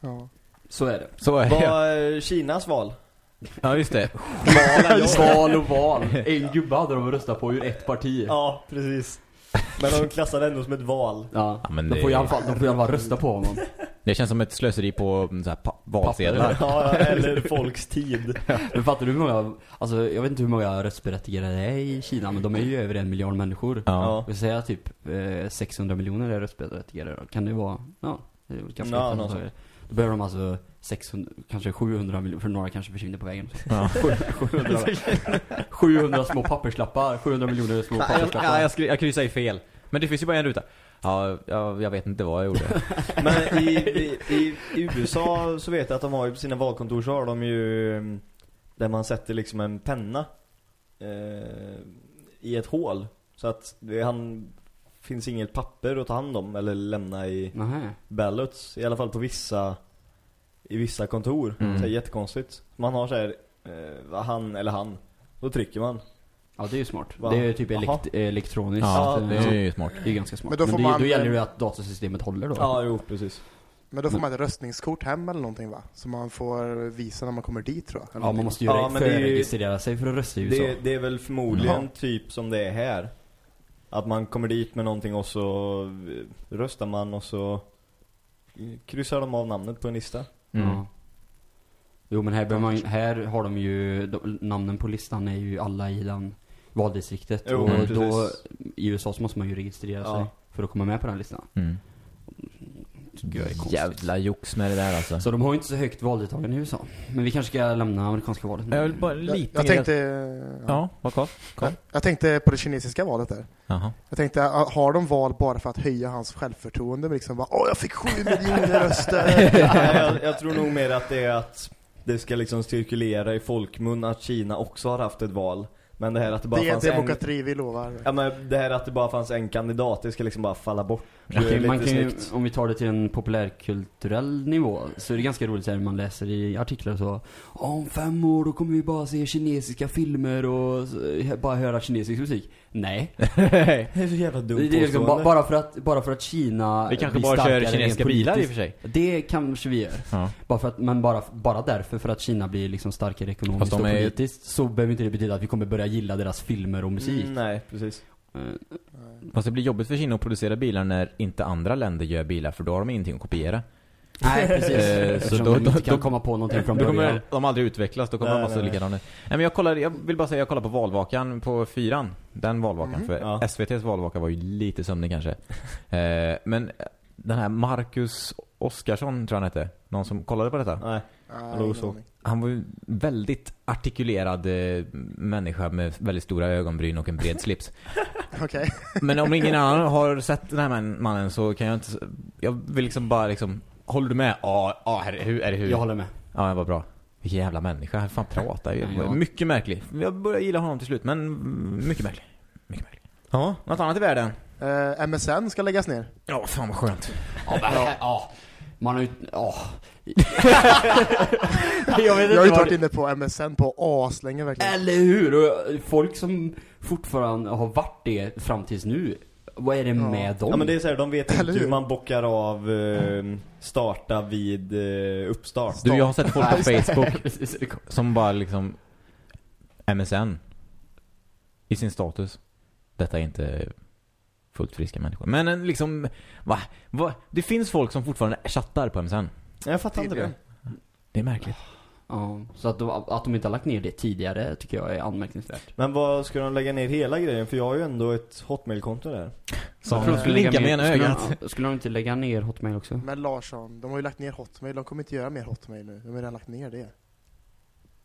Ja. Så är det. Så är det. Vad är Kinas val? Ja, just det. val och val. En gubbe hade de röstat på ur ett parti. Ja, precis. Men de klassar det ändå som ett val. Ja, Ja, men de det- får i alla fall, de får i alla fall rösta på honom. Det känns som ett slöseri på mm, så här, pa- valsedlar. Ja, eller folks tid. Men fattar du hur många, alltså jag vet inte hur många röstberättigade det är i Kina, men de är ju över en miljard människor. Ja. Vi säger typ eh, 600 miljoner är röstberättigade då. Kan det vara, ja, det är ganska Ja, antagligen. Då behöver de alltså 600, kanske 700 miljoner, för några kanske försvinner på vägen. Ja. 700, 700 små papperslappar, 700 miljoner små jag, papperslappar. ja, jag, skri- jag kryssar i fel. Men det finns ju bara en ruta. Ja, jag, jag vet inte vad jag gjorde. Men i, i, i, USA så vet jag att de har ju på sina valkontor så har de ju mm, där man sätter liksom en penna eh, i ett hål. Så att det han, finns inget papper att ta hand om eller lämna i Nähä. ballots. I alla fall på vissa i vissa kontor. Mm. Så det är jättekonstigt. Man har så här eh, han eller han. Då trycker man. Ja, det är ju smart. Va? Det är ju typ elekt elektroniskt. Ja, eh, det är ju smart. det är ganska smart. Men Men då får det, man- då gäller det ju att datasystemet håller då. Ja, jo, precis. Men då får man ett röstningskort hem eller någonting va? Som man får visa när man kommer dit tror jag. Eller Ja, man måste ju Ja, men förregistrera sig för att rösta i USA. Det, det är väl förmodligen Jaha. typ som det är här. Att man kommer dit med någonting och så eh, röstar man och så kryssar de av namnet på en lista. Mm. Ja. Jo men här, man, här har de ju, de, namnen på listan är ju alla i den valdistriktet. Jo, och precis. då, i USA så måste man ju registrera Ja. sig för att komma med på den listan. Mm. Jag. Jävla jox med det där alltså. Så de har ju inte så högt valdeltagande i USA. Men vi kanske ska lämna amerikanska valet nu. Jag vill bara Jag, lite jag mer- tänkte... Ja, vad kvar? Jag, jag tänkte på det kinesiska valet där. Jaha. Jag tänkte, har de val bara för att höja hans självförtroende? Men liksom bara, åh jag fick sju miljoner röster! Jag, jag tror nog mer att det är att det ska liksom cirkulera i folkmun att Kina också har haft ett val. Men det här att det bara det fanns en... demokrati vi lovar. Ja men det här att det bara fanns en kandidat, det ska liksom bara falla bort. Det Man kan, man lite kan ju, om vi tar det till en populärkulturell nivå så är det ganska roligt här, man läser i artiklar så Om fem år då kommer vi bara se kinesiska filmer och bara höra kinesisk musik. Nej. Det är så jävla dumt Det är liksom, ba, bara, för att, bara för att Kina Vi kanske bara kör kinesiska bilar i och för sig. Det kanske vi gör. Ja. Bara för att, men bara, bara därför för att Kina blir liksom starkare ekonomiskt och är- politiskt så behöver inte det betyda att vi kommer börja gilla deras filmer och musik. Mm, nej, precis. Eh, Fast det blir jobbigt för Kina att producera bilar när inte andra länder gör bilar för då har de ingenting att kopiera. Nej precis. Eh, så då- de inte då- kan då- komma på någonting från början. kommer de aldrig utvecklas, då kommer Nej, de vara så nej, nej. likadana. Nej men jag kollar, jag vill bara säga jag kollar på valvakan på fyran. Den valvakan, Mhm. för Ja. SVT's valvaka var ju lite sömnig kanske. eh, men den här Marcus Oskarsson tror jag han hette. Någon som kollade på detta. Nej. Aning. Han var ju väldigt artikulerad eh, människa med väldigt stora ögonbryn och en bred slips. Okej. Men om ingen annan har sett den här man- mannen så kan jag inte... Jag vill liksom bara liksom... Håller du med? Ja, ja, är det hur? Är det hur? Jag håller med. Ja, var bra. Vilken jävla människa. Han fan pratar ju. Ja. Mycket märklig. Jag börjar gilla honom till slut, men mycket märklig. Mycket märklig. Ja, något annat i världen? Eh, MSN ska läggas ner. Ja, fan vad skönt. Ja, men, ja. Man har ju, ja. jag vet Jag har ju vad varit det- inne på MSN på aslänge verkligen. Eller hur? Och folk som fortfarande har varit det fram tills nu. Vad är det Ja. med dem? Ja men det är så här, de vet inte hur? hur man bockar av eh, starta vid eh, uppstart. Du, jag har sett folk på Facebook som bara liksom... MSN. I sin status. Detta är inte fullt friska människor. Men en liksom... Va? va? Det finns folk som fortfarande chattar på MSN. Jag fattar inte det. Det är märkligt. Ja, så att de, att de inte har lagt ner det tidigare tycker jag är anmärkningsvärt. Men vad ska de lägga ner hela grejen? För jag har ju ändå ett hotmail-konto där. Som Jag tror de skulle lägga med ner- skulle ögat. de- Skulle de inte lägga ner Hotmail också? Men Larsson, de har ju lagt ner Hotmail, de kommer inte göra mer Hotmail nu. De har redan lagt ner det.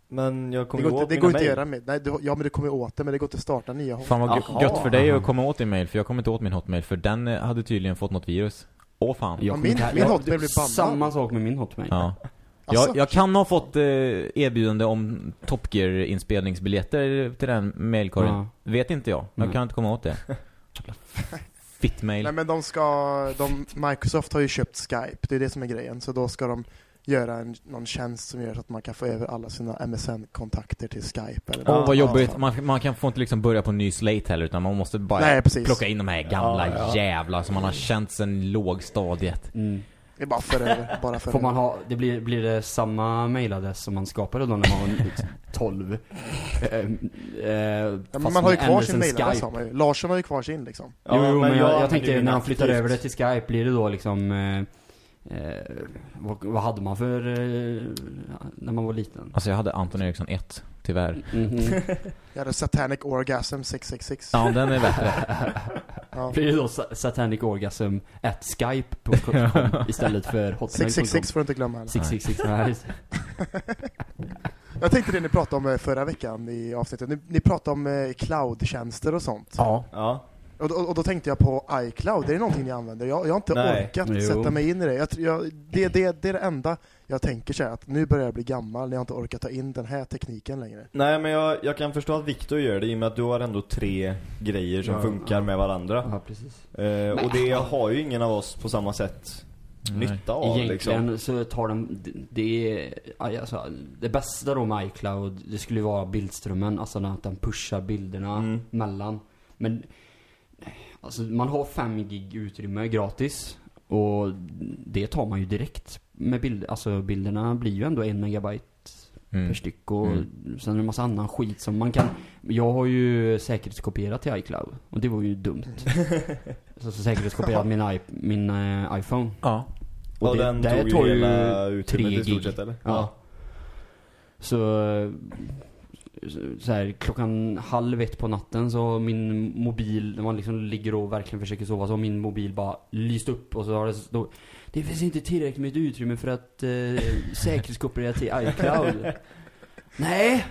Men jag Det kommer går gå inte, åt det går inte att göra med, nej, du, ja men du kommer åt det, men det går inte att starta nya Hotmail. Fan vad gött för dig att komma åt din mail, för jag kommer inte åt min hotmail, för den eh, hade tydligen fått något virus. Åh fan. Jag Ja, min- min Hotmail blir bannad. Samma sak med min Hotmail. Ja. Alltså, Jag, jag kan ha fått eh, erbjudande om Top Gear inspelningsbiljetter till den mailkorgen. Ja. Vet inte jag. Jag Nej. kan inte komma åt det. Fitmail. Nej men de ska, de, Microsoft har ju köpt Skype, det är det som är grejen. Så då ska de göra en, någon tjänst som gör så att man kan få över alla sina MSN-kontakter till Skype. Eller Åh, något. vad Ja. jobbigt. Man, man kan få inte liksom börja på en ny slate heller, utan man måste bara Nej, plocka in de här gamla Ja, ja. jävlar som man har känt sen lågstadiet. Mm. Det är bara för över, bara för Får man ha, det blir, blir det samma mailadress som man skapade då när man var 12? Eh, eh, Ja, men man har ju kvar sin mailadress Skype. har man ju. Larsson har ju kvar sin liksom. Jo, jo, men, jag, jag använder tänkte när han flyttar över det till Skype, blir det då liksom eh, eh, vad, vad hade man för eh, när man var liten? Alltså jag hade Anton Eriksson 1, tyvärr. Mhm. Jag hade Satanic Orgasm 666. Ja, den är bättre. Ja. Blir det då sa- satanic orgasm at skype.com istället för hotmail.com? 666 får du inte glömma heller. 666, nej. Jag tänkte det ni pratade om eh, förra veckan i avsnittet. Ni, ni pratade om eh, cloud-tjänster och sånt. Ja. Ja. Och, och, och då tänkte jag på iCloud, är det någonting ni använder? Jag, jag har inte Nej. orkat Jo. sätta mig in i det. Jag, jag, det, det. Det är det enda jag tänker så här, att nu börjar jag bli gammal när jag inte orkar ta in den här tekniken längre. Nej men jag, jag kan förstå att Viktor gör det i och med att du har ändå tre grejer som Ja, funkar ja. med varandra. Ja, precis. Eh, och det har ju ingen av oss på samma sätt Nej. nytta av Egentligen liksom. så tar de, det, är- alltså, det bästa då med iCloud, det skulle ju vara bildströmmen, alltså att den pushar bilderna Mm. mellan. Men, alltså man har 5 gig utrymme gratis. Och det tar man ju direkt med bilder, alltså bilderna blir ju ändå en megabyte Mm. per styck och Mm. sen är det en massa annan skit som man kan Jag har ju säkerhetskopierat till iCloud och det var ju dumt Så, så säkerhetskopierat min, i, min eh, iPhone Ja. och, Och, det, den där tog ju hela utrymmet tre i stort gig. sett eller? Ja. Så, eh, så här, klockan halv ett på natten så min mobil, när man liksom ligger och verkligen försöker sova, så har min mobil bara lyst upp och så har det stå, Det finns inte tillräckligt med utrymme för att eh, säkerhetskopiera till iCloud. Nej!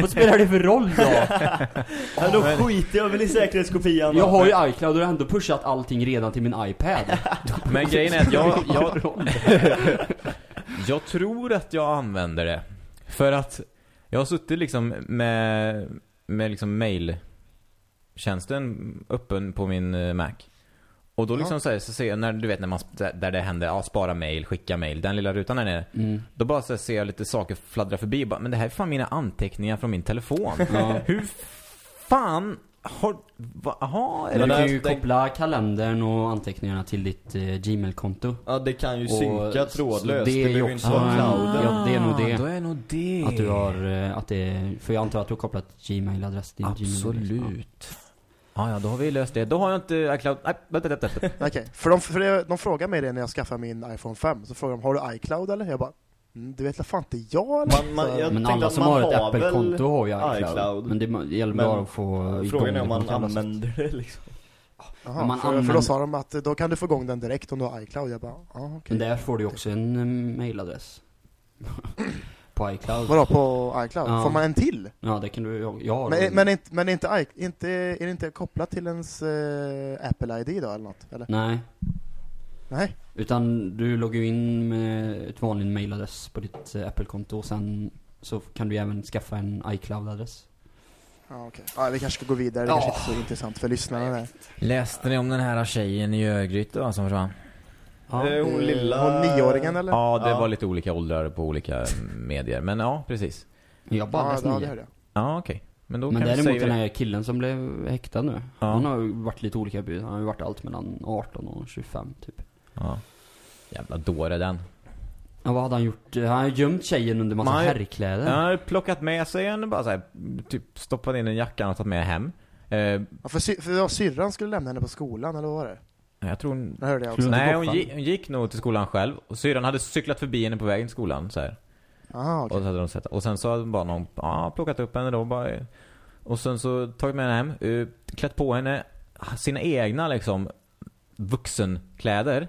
Vad spelar det för roll då? Ja, då skiter jag väl i säkerhetskopian Jag har ju iCloud och har ändå pushat allting redan till min iPad. Men grejen är att jag, jag, jag tror att jag använder det. För att jag har suttit liksom med, med liksom mailtjänsten öppen på min eh, Mac. Och då liksom Ja. så, här, så ser jag, när, du vet när man, där det händer, ja spara mail, skicka mail, den lilla rutan där nere. Mm. Då bara så här, ser jag lite saker fladdra förbi och bara, men det här är fan mina anteckningar från min telefon. Ja. Hur fan har, va, aha, är Men det du kan ju den- koppla kalendern och anteckningarna till ditt eh, Gmail-konto. Ja det kan ju Och synka så trådlöst. det är ju också inte vara en- clouden. Ja, det är nog det. Då är nog det. Att du har, eh, att det, för jag antar att du har kopplat Gmail-adress till Gmail-adress. Absolut. Ja, ja, då har vi löst det. Då har jag inte iCloud... Nej, vänta, vänta, vänta. Okej, för, de, för det, de frågar mig det när jag skaffar min iPhone 5. Så frågar de, har du iCloud eller? Jag bara, mm, det vet la fan inte jag eller? Man- man- jag- Men tänkte alla att som man har ett Apple-konto har ju iCloud. iCloud. Men det gäller Men bara att få igång Frågan är om det på man något jävla sätt. använder det liksom. Jaha, man för, för då sa de att då kan du få igång den direkt om du har iCloud. Jag bara, ja okej. Men där får du ju också en eh, mailadress. på iCloud. Vadå på iCloud? Ja. Får man en till? Ja, det kan du, jag, jag har Men, men, inte, men inte, inte, är det inte kopplat till ens eh, Apple ID då eller något? Eller? Nej. Nej? Utan du loggar in med ett vanligt mailadress på ditt eh, Apple-konto och sen så kan du även skaffa en iCloud-adress. Ja, okej. Ja, vi kanske ska gå vidare. Det Ja. kanske inte är så intressant för lyssnarna. Läste ni om den här tjejen i Örgryte som försvann? Ja. Eh, hon Eh, lilla... Hon nioåringen eller? Ja, det Ja. var lite olika åldrar på olika medier. Men ja, precis. Jag bara ja, läst ja, nio. hörde jag. Ja, okej. Men då Men däremot säga den här killen som blev häktad nu. Ja. Han har ju varit lite olika bud. Han har ju varit allt mellan 18 och 25 typ. Ja. Jävla dåre den. Ja, vad hade han gjort? Han har gömt tjejen under massa Man- herrkläder. Han har plockat med sig en, bara så här, typ stoppat in i jackan och tagit med hem. Eh, Ja, för, sy- för ja, syrran skulle lämna henne på skolan, eller vad var det? Jag tror... Det hörde jag också. Nej, hon gick, hon gick nog till skolan själv. Och syrran hade cyklat förbi henne på vägen till skolan så här. Aha, okej. Och så hade de sett Och sen så hade bara någon ja, plockat upp henne då bara. Och sen så tagit med henne hem, eh, klätt på henne sina egna liksom vuxenkläder.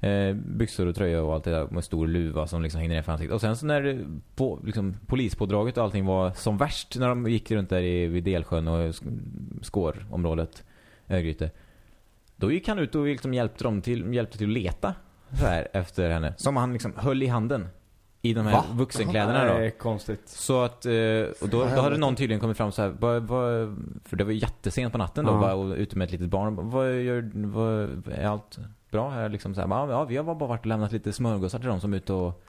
Eh, byxor och tröja och allt det där med stor luva som liksom hängde ner för ansiktet. Och sen så när på, liksom, polispådraget och allting var som värst när de gick runt där i, vid Delsjön och sk- Skårområdet, Örgryte. Då gick han ut och liksom hjälpte dem till, hjälpte till att leta så här efter henne. Som han liksom höll i handen. I de här Va? vuxenkläderna Det då. är konstigt. Så att, eh, och då, då hade någon tydligen kommit fram så här, vad, vad, för det var ju jättesent på natten då, Ja. och ute med ett litet barn. Vad gör, vad, är allt bra här liksom så här, "Ja, vi har bara varit och lämnat lite smörgåsar till dem som är ute och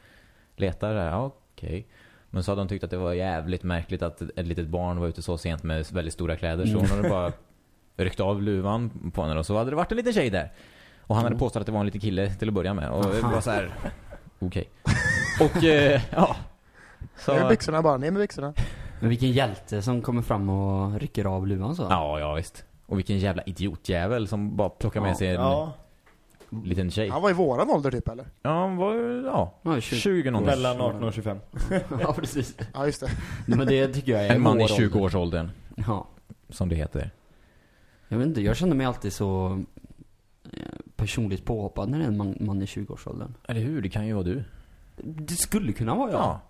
letar där. Ja, okej. Men så hade de tyckt att det var jävligt märkligt att ett litet barn var ute så sent med väldigt stora kläder. Så hon hade bara ryckt av luvan på henne och så hade det varit en liten tjej där. Och han hade Mm. påstått att det var en liten kille till att börja med. Och det var så här. okej. Och, eh, ja. Så, Ner med byxorna bara, ner med byxorna. Men vilken hjälte som kommer fram och rycker av luvan så. Ja, ja visst. Och vilken jävla idiotjävel som bara plockar med Ja. sig en Ja, liten tjej. Han var i våran ålder typ eller? Ja, han var ja, Ja, 20. 20 någonting. mellan 18 och 25. ja, precis. Ja just det. Nej, Men det tycker jag är En man i vår 20-årsåldern, ålder. Ja. som det heter. Jag vet inte, jag känner mig alltid så eh, personligt påhoppad när det är en man, man i 20-årsåldern. Eller hur? Det kan ju vara du. Det skulle kunna vara jag. Ja.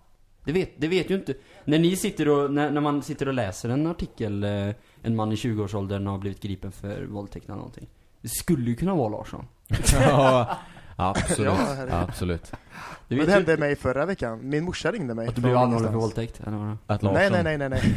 Det vet, det vet ju inte. När ni sitter och, när, när man sitter och läser en artikel, eh, en man i 20-årsåldern har blivit gripen för våldtäkt eller någonting. Det skulle ju kunna vara Larsson. ja. Absolut. Ja, absolut. Det det ju hände mig förra veckan. Min morsa ringde mig. att du blev anhållen för våldtäkt, eller vad? Att Larsson... Nej, nej, nej, nej, nej.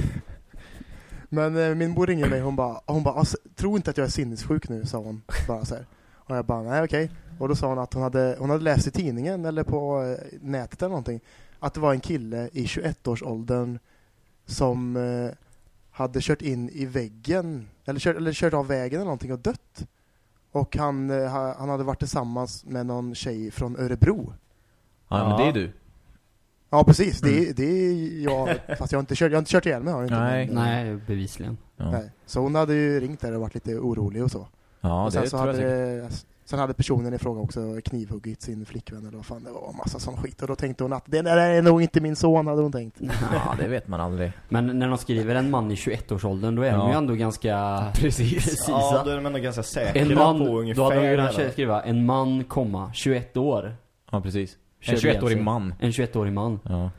Men eh, min mor ringde mig, hon bara, hon bara alltså, tro inte att jag är sinnessjuk nu, sa hon. Bara så här. Och jag bara, nej okej. Och då sa hon att hon hade, hon hade läst i tidningen eller på eh, nätet eller någonting, att det var en kille i 21-årsåldern som eh, hade kört in i väggen, eller kört, eller kört av vägen eller någonting och dött. Och han, eh, ha, han hade varit tillsammans med någon tjej från Örebro. Ja, men det är du. Ja precis, det, är- det är jag, fast jag har inte kört, jag har inte kört ihjäl mig har jag inte. Nej. Nej, bevisligen. Ja, Nej. Så hon hade ju ringt där och varit lite orolig och så. ja och det sen, så tror jag hade det, sen hade personen i fråga också knivhuggit sin flickvän eller vad fan det var, massa sån skit. Och då tänkte hon att det där är nog inte min son, hade hon tänkt. Ja, det vet man aldrig. Men när de skriver en man i 21-årsåldern, då är de Ja. ju ändå ganska Precis. precisa. Ja, då är de ändå ganska säkra en man, på då ungefär. hade de kunnat hela- skriva en man, komma, 21 år. Ja, precis. En Körde ihjäl 21-årig sig. man. En 21-årig man. Ja.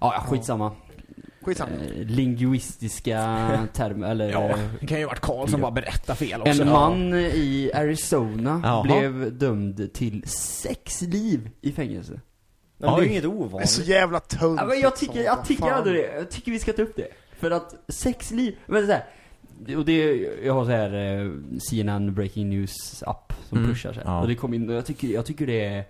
Ja, ja skitsamma. Skitsamma. Eh, linguistiska termer, eller... ja, det kan ju ha varit Karl som bara berättar fel också. En Ja. man i Arizona Jaha. blev dömd till sex liv i fängelse. Men det är Oj. ju inget Det är så ovanligt. jävla tunt. Ja, men jag tycker, jag vad tycker ändå det. Jag tycker vi ska ta upp det. För att sex liv, men så här, och det, jag har så här eh, CNN Breaking News app som Mm, pushar så här. ja. Och det kom in och jag tycker, jag tycker det är,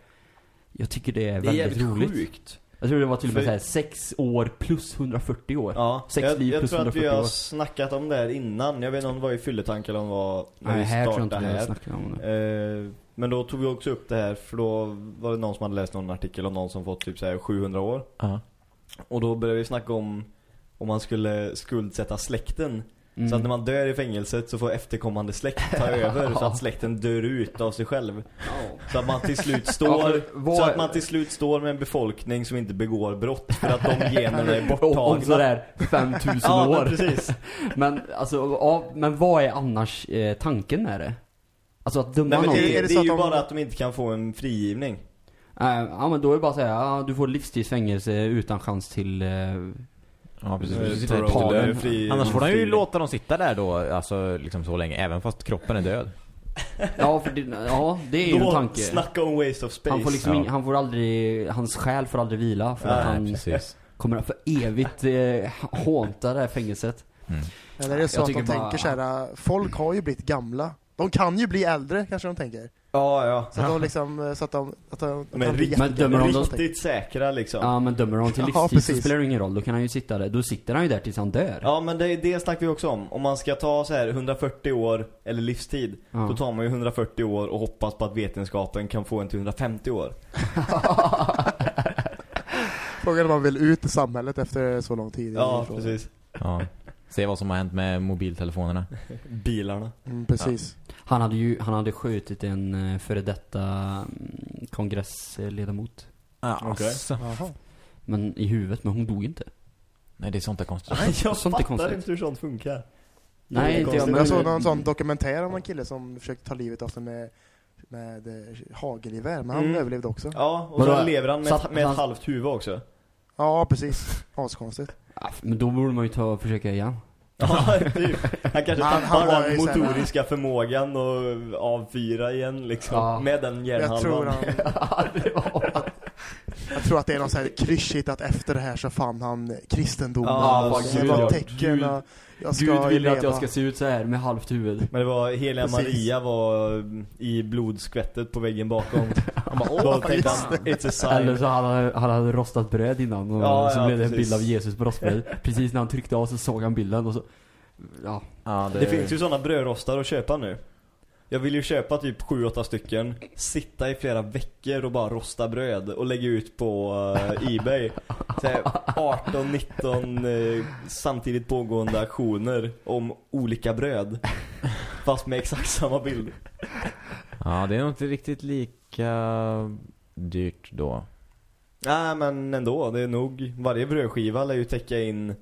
jag tycker det är Det är väldigt roligt. sjukt. Jag tror det var till och med För- så här, sex år plus 140 år. Ja, Sex jag, liv jag plus tror att vi 140 har år. snackat om det här innan. Jag vet inte om det var i fylletank eller om det var när Nej, vi här tror jag inte här. snackat om det. Eh, men då tog vi också upp det här för då var det någon som hade läst någon artikel om någon som fått typ så här 700 år. Ja. Och då började vi snacka om om man skulle skuldsätta släkten. Mm. Så att när man dör i fängelset så får efterkommande släkt ta över så att släkten dör ut av sig själv. Så att man till slut står så att man till slut står med en befolkning som inte begår brott för att de generna är borttagna. om sådär 5000 ja, år. men precis. Men alltså, ja, men vad är annars eh, tanken med det? Alltså att döma Nej, men någon? är det, det- är det, är ju de- bara att de inte kan få en frigivning. Eh, ja men då är det bara att säga, ja, du får livstidsfängelse utan chans till... Eh, Ja, precis. Parole, efter lön. fri- Annars får de ju låta dem sitta där då, alltså liksom så länge, även fast kroppen är död. ja, för det, ja, det är ju en tanke. snacka om waste of space. Han får liksom Ja. ing, han får aldrig, hans själ får aldrig vila för att Nej, han precis. kommer att för evigt eh, hånta det här fängelset. Mm. Eller är det så Jag att de tycker bara- tänker så här, folk har ju blivit gamla. De kan ju bli äldre, kanske de tänker. Ja, ja. Så att de liksom, så att de, att de Men rikt- men dömer de Riktigt säkra liksom. Ja men dömer de till Ja, livstid så precis. spelar det ingen roll, då kan han ju sitta där, då sitter han ju där tills han dör. Ja men det, det snackar vi också om. Om man ska ta så här 140 år eller livstid. Ja. Då tar man ju 140 år och hoppas på att vetenskapen kan få en till 150 år. Frågan är om man vill ut i samhället efter så lång tid. Ja, precis. Ja. Se vad som har hänt med mobiltelefonerna. Bilarna. Mm, precis. Han hade ju, han hade skjutit en eh, före detta mm, kongressledamot. Ja, Okej. alltså. Jaha. Men i huvudet, men hon dog inte. Nej, det är sånt där konstigt. jag sånt fattar konstigt. inte hur sånt funkar. Nej, Det är inte jag, men- Jag såg någon sån dokumentär om en kille som försökte ta livet av sig med, med eh, hagelgevär, men han Mm. överlevde också. Ja, och så lever han med, Så ett, att med han- ett halvt huvud också. Ja, precis. Askonstigt. Men då borde man ju ta och försöka igen. Ja, typ. Han kanske Han- han tappar var ju den så här- motoriska förmågan och avfyra igen liksom. Ja. Med den Jag tror hjärnhalvan. han, det var... Jag tror att det är något så här klyschigt att efter det här så fann han kristendomen. Ja, och vad det gud, var ja. tecken. Gud- och Jag ska Gud vill leva. att jag ska se ut så här med halvt huvud. Men det var heliga Precis. Maria var i blodskvättet på väggen bakom. Han bara, Åh, tänkte han, it's a sign. Eller så hade han, han hade rostat bröd innan och Ja, så ja, blev det en bild av Jesus på rostbröd. Precis när han tryckte av så såg han bilden och så... Ja. Ja, Det finns ju sådana brödrostar att köpa nu. Jag vill ju köpa typ 7-8 stycken, sitta i flera veckor och bara rosta bröd och lägga ut på eh, Ebay. Så här 18-19 eh, samtidigt pågående aktioner om olika bröd. Fast med exakt samma bild. Ja, det är nog inte riktigt lika dyrt då. Nej men ändå, det är nog, varje brödskiva lär ju täcka in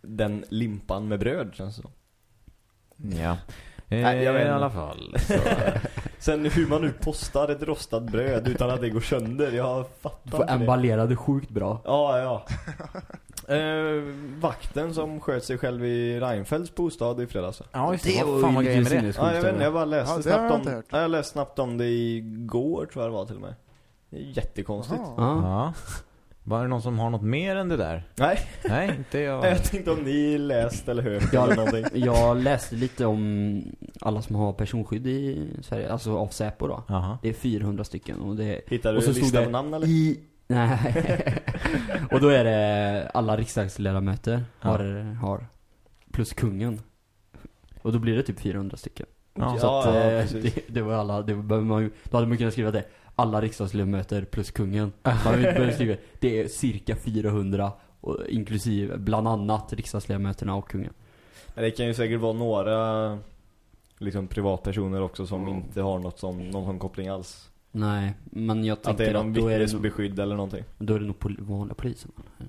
den limpan med bröd känns det som. Ja. Nej, jag vet I inte. alla fall. Så, Sen hur man nu postar ett rostat bröd utan att det går sönder, jag fattar Du får inte det. emballera det sjukt bra. Ja, ja. eh, vakten som sköt sig själv i Reinfeldts bostad i fredags. ja, just Det det. Vad fan var grejen med det? Ja, jag vet inte, jag bara läste Ja, det snabbt om hört. Ja, jag läste snabbt om det igår tror jag det var till och med. Det är jättekonstigt. Jaha. Ja. Ja. Var det någon som har något mer än det där? Nej, Nej, inte jag. jag tänkte om ni läst eller hört Ja. eller någonting. Jag läste lite om alla som har personskydd i Sverige, alltså av Säpo då. Jaha. Det är 400 stycken och det Hittar du Och så en stod lista det på namn eller? i... Nej. och då är det alla riksdagsledamöter har, har plus kungen. Och då blir det typ 400 stycken. Ja, Så att, eh, precis. det, det var alla, det behöver man ju, då hade man kunnat skriva det. Alla riksdagsledamöter plus kungen. Man behövt skriva det är cirka 400 och inklusive bland annat riksdagsledamöterna och kungen. Men det kan ju säkert vara några liksom privatpersoner också som inte har något som, någon sån koppling alls. Nej, men jag Att det är tänker någon att, då, är det nog, vittnesbeskydd eller någonting. då är det nog pol vanliga polisen. Nu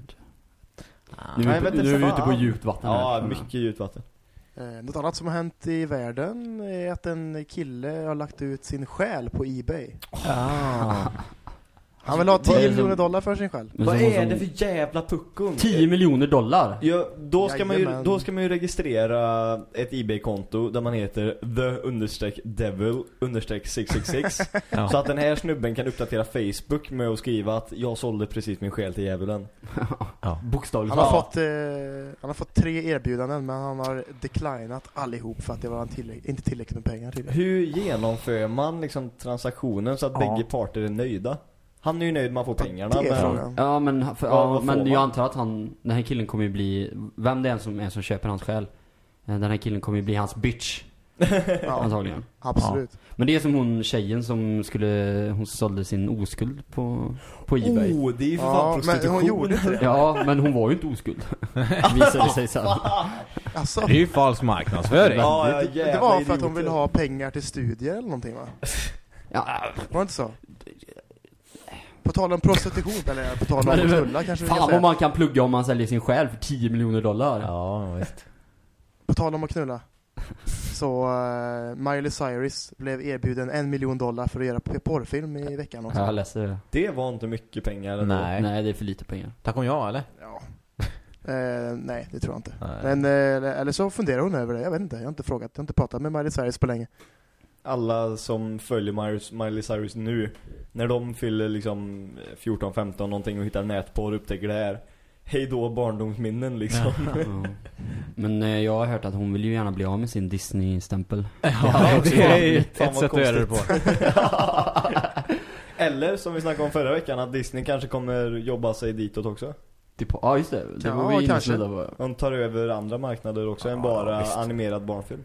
Nej, nu inte är vi ute på djupt vatten Ja, här. mycket djupt vatten. Eh, något annat som har hänt i världen är att en kille har lagt ut sin själ på Ebay. Ah. Han vill ha Vad är 10 det som- miljoner dollar för sin själ. Men Vad är som- det för jävla puckon? 10 miljoner dollar? Ja, då ska, man ju, då ska man ju registrera ett ebay-konto där man heter the understreck devil understreck 666 Ja. Så att den här snubben kan uppdatera Facebook med att skriva att jag sålde precis min själ till djävulen Ja. Bokstavligt Han har, Ja. fått, eh, han har fått tre erbjudanden men han har declinat allihop för att det var han tillräck- inte tillräckligt med pengar till det. Hur genomför man liksom transaktionen så att Ja. bägge parter är nöjda? Han är ju nöjd med att få pengarna Det är men frågan. Ja men, för, ja, får men man? jag antar att han, den här killen kommer ju bli, vem det är som är som köper hans själ eh, Den här killen kommer ju bli hans bitch Ja, antagligen absolut. Men det är som hon tjejen som skulle, hon sålde sin oskuld på, på Ebay Oh, det är ju för Ja, fan men prostitution hon gjorde inte det. Ja men hon var ju inte oskuld Visade sig sen Alltså, Det är ju falsk marknadsföring. Ja, ja, det, var för att hon ville ha pengar till studier eller någonting va? Ja, Var det inte så? På tal om prostitution, eller på tal om att knulla kanske fan vad man kan plugga om man säljer sin själ för 10 miljoner dollar Ja, visst. På tal om att knulla. Så uh, Miley Cyrus blev erbjuden en miljon dollar för att göra porrfilm i veckan också. Ja, jag läser det Det var inte mycket pengar ändå. Nej. Nej det är för lite pengar Tack om ja, eller? Ja. Eh, nej, det tror jag inte. Nej. Men, eh, eller så funderar hon över det. Jag vet inte. Jag har inte frågat. Jag har inte pratat med Miley Cyrus på länge. Alla som följer Miley- Cyrus nu När de fyller liksom 14-15 någonting och hittar nätporr och upptäcker det här Hej då barndomsminnen liksom. Ja. Men eh, jag har hört att hon vill ju gärna bli av med sin Disney-stämpel. Ja, det är ett vad sätt att göra det på. Eller som vi snackade om förra veckan att Disney kanske kommer jobba sig ditåt också. Typ, ja just det, det Ja, var vi kanske. på De tar över andra marknader också än bara visst. animerad barnfilm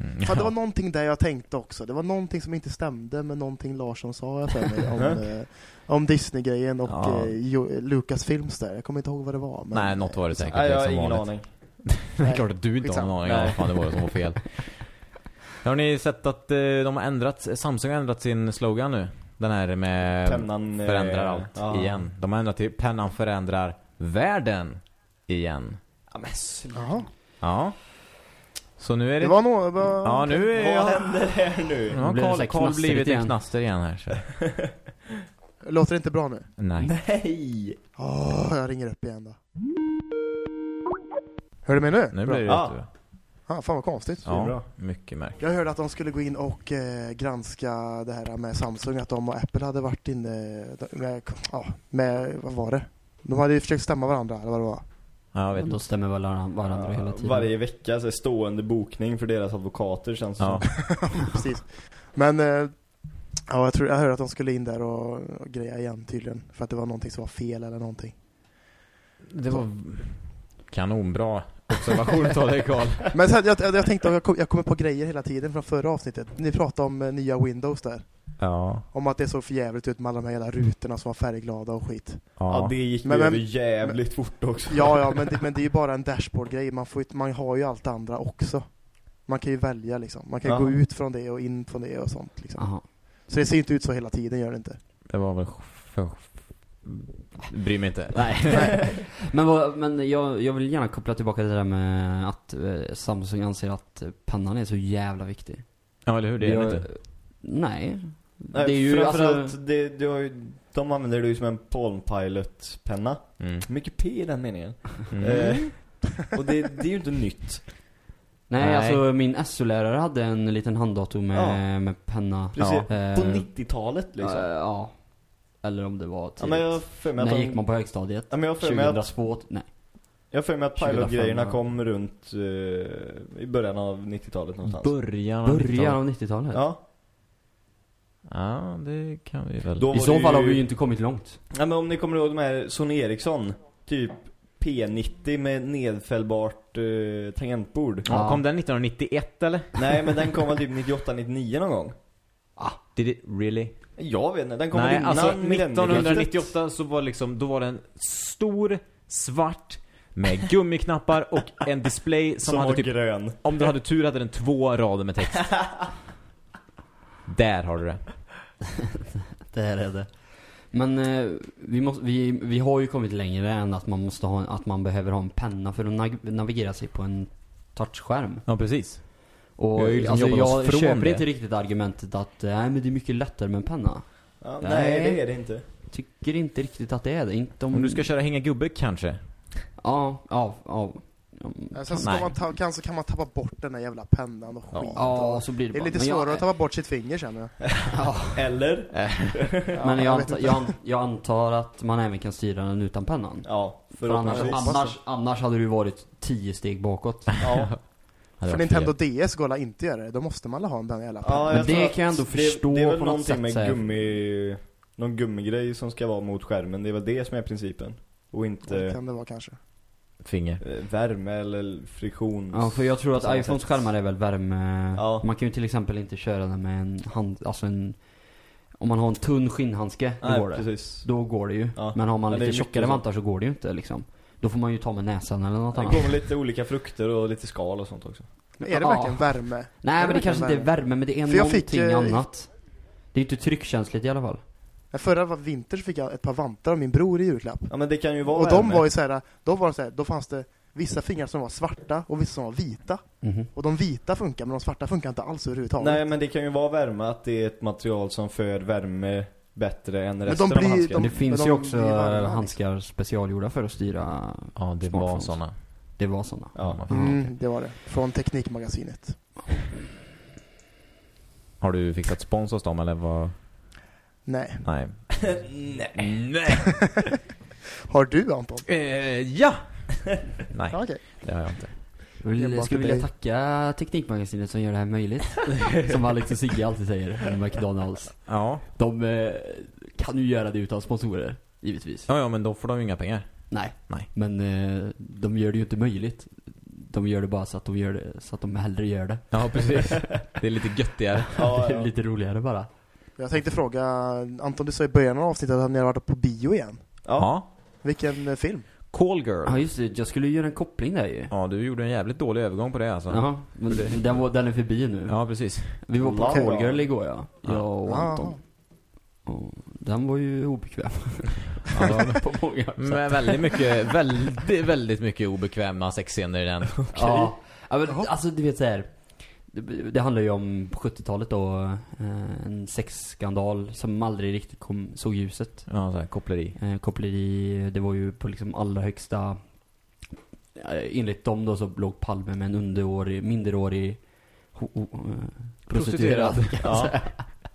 Mm. Ja, det var någonting där jag tänkte också. Det var någonting som inte stämde med någonting Larsson sa jag för mig om, eh, om Disney-grejen och Ja. eh, Jo- Lucas Films där. Jag kommer inte ihåg vad det var. Men, Nej, något var det säkert. Nej jag har ingen vanligt. aning Det är klart att du inte har Skitsamma. någon aning vad fan det var som var fel. Har ni sett att eh, de har ändrat, Samsung har ändrat sin slogan nu? Den här med Pennan eh, förändrar allt ja. igen. De har ändrat till pennan förändrar världen igen. Ja, men sluta. Ja. Så nu är det... Det var nog... Var, Ja, nu är Vad jag... händer här nu? Nu har blir det Carl, Carl blivit en igen. knaster igen här. Så. Låter det inte bra nu? Nej. Nej! Åh, jag ringer upp igen då. Hör du mig nu? Nu Bra. blir det Ja. jättebra. Ah, fan vad konstigt. Ja, bra. mycket märkligt. Jag hörde att de skulle gå in och eh, granska det här med Samsung, att de och Apple hade varit inne med, ja, med, vad var det? De hade ju försökt stämma varandra, eller vad det var. Ja, jag vet De stämmer väl varandra, varandra hela tiden. Varje vecka så är stående bokning för deras advokater känns det Ja. som. Precis. Men, eh, ja, jag, tror, jag hörde att de skulle in där och, och greja igen tydligen, för att det var någonting som var fel eller någonting. Det var kanonbra observation av dig Carl. Men här, jag, jag, jag tänkte, jag, kom, jag kommer på grejer hela tiden från förra avsnittet. Ni pratade om eh, nya Windows där. Ja. Om att det såg för jävligt ut med alla de här jävla rutorna som var färgglada och skit. Ja, Ja. det gick Men- ju men- över jävligt fort också. Ja, ja, men det, men det är ju bara en dashboard-grej. Man, får, man har ju allt andra också. Man kan ju välja liksom. Man kan Ja. gå ut från det och in från det och sånt liksom. Aha. Så det ser inte ut så hela tiden, gör det inte. Det var väl... För... Bryr mig inte. Nej. men vad, men jag, jag vill gärna koppla tillbaka till det där med att eh, Samsung anser att pennan är så jävla viktig. Ja, eller hur? Det är det Jag- inte. Nej. Nej, det är ju framförallt, alltså... det, det har ju, de använder det ju som en Palm Pilot-penna. Mm. Mycket P i den meningen. Mm. Eh, och det, det är ju inte nytt. Nej, Nej. alltså min SO-lärare hade en liten handdator med, Ja. med penna. Precis. Eh, På 90-talet liksom. eh, ja. Eller om det var ja, tidigt. men jag för mig att När de, gick man på högstadiet? ja, men jag för mig att, 2002? Nej. jag för mig att 2005, Pilot-grejerna ja. kom runt eh, i början av 90-talet någonstans. Början av Början 90-talet. av 90-talet? Ja. Ja, det kan vi väl. I så fall har ju- vi ju inte kommit långt. Ja men om ni kommer ihåg de här Sony Ericsson Typ P90 med nedfällbart eh, tangentbord Ja, kom den 1991 eller? Nej men den kom väl typ 98-99 någon gång Did it really? Jag vet inte, den kom väl Nej, innan alltså millennieskiftet. 1998 så var liksom, då var den stor, svart, med gummiknappar och en display som, Som hade var typ, grön om du hade tur hade den två rader med text. Där har du det. Det här är det. Men eh, vi, måste, vi, vi har ju kommit längre än att man måste ha en, att man behöver ha en penna för att nav- navigera sig på en touchskärm. Ja, precis. Och har ju liksom alltså, jobbat oss jag från köper det. inte riktigt argumentet att nej men det är mycket lättare med en penna. ja, Nej. Nej det är det inte Tycker inte riktigt att det är det. Inte om... Om du ska köra hänga gubbe kanske? Ja, ja, ja. Ja, Sen så ska man ta, kanske kan man tappa bort den där jävla pennan och skit. Ja, och, så blir det det är bara. lite Men jag- svårare att tappa bort sitt finger känner jag. Ja, Eller? Ja, men jag, antar, jag, jag antar att man även kan styra den utan pennan. Ja, För annars, förhoppningsvis annars, annars hade du varit tio steg bakåt. Ja, För Nintendo fel. DS går inte göra det. Då måste man ha en den jävla pennan. ja Men det kan jag ändå det- förstå Det är väl på något någonting sätt, med gummi Någon gummigrej som ska vara mot skärmen Det är väl det som är principen Och det inte kan det vara kanske. Finger. eh, värme eller friktion Ja, för jag tror att iPhones skärmar är väl värme... Ja. Man kan ju till exempel inte köra den med en hand, alltså en... Om man har en tunn skinnhandske, då Nej, går det. precis Då går det ju. Ja. Men har man Ja, det lite tjockare så. vantar så går det ju inte liksom. Då får man ju ta med näsan eller något Det annat. går med lite olika frukter och lite skal och sånt också Men är det Ja. verkligen värme? Nej det men det kanske inte är värme, men det är någonting fick, annat. Det är inte tryckkänsligt i alla fall. Men Förra vinter så fick jag ett par vantar av min bror i julklapp. Ja men det kan ju vara Och de var ju såhär, då var det så här, då fanns det vissa fingrar som var svarta och vissa som var vita. Mhm. Och de vita funkar, men de svarta funkar inte alls överhuvudtaget. Nej men det kan ju vara värme att det är ett material som för värme bättre än resten de blir- av handsken de- Det finns men ju de också varma, eh, liksom. handskar specialgjorda för att styra. Ja, det var såna. Det var såna. Ja. Mm, det var det. Från Teknikmagasinet. Har du fixat spons hos dem eller vad? Nej. Nej. Nej Nej. Har du Anton? Eh, ja! Nej, Ja, okej. det har jag inte. Jag skulle vilja tacka Teknikmagasinet som gör det här möjligt. som Alex och Sigge alltid säger McDonalds. Ja. De eh, kan ju göra det utan sponsorer, givetvis. Ja, ja, men då får de ju inga pengar. Nej. Nej. Men eh, de gör det ju inte möjligt. De gör det bara så att de gör det, så att de hellre gör det. Ja, precis. Det är lite göttigare. Ja, det är lite roligare bara. Jag tänkte fråga, Anton du sa i början av avsnittet att ni har varit på bio igen. Ja. Ja. Vilken eh, film? Call girl. Ja just det, jag skulle ju göra en koppling där ju. Ja, du gjorde en jävligt dålig övergång på det alltså. Jaha, men den, var, den är förbi nu. Ja, precis. Vi var på Okej. Callgirl igår ja. Ja. Jag och Ah. Anton. Och den var ju obekväm. Ja, på många sätt. men väldigt mycket, väldigt, väldigt mycket obekväma sexscener i den. Ja. ja men, alltså du vet så här. Det, det handlar ju om på 70-talet då, eh, en sexskandal som aldrig riktigt kom, såg ljuset. Ja, så här, koppleri. Eh, koppleri, det var ju på liksom allra högsta enligt dem då så låg Palme med en underårig, minderårig ho, ho, eh, prostituerad. jag Ja.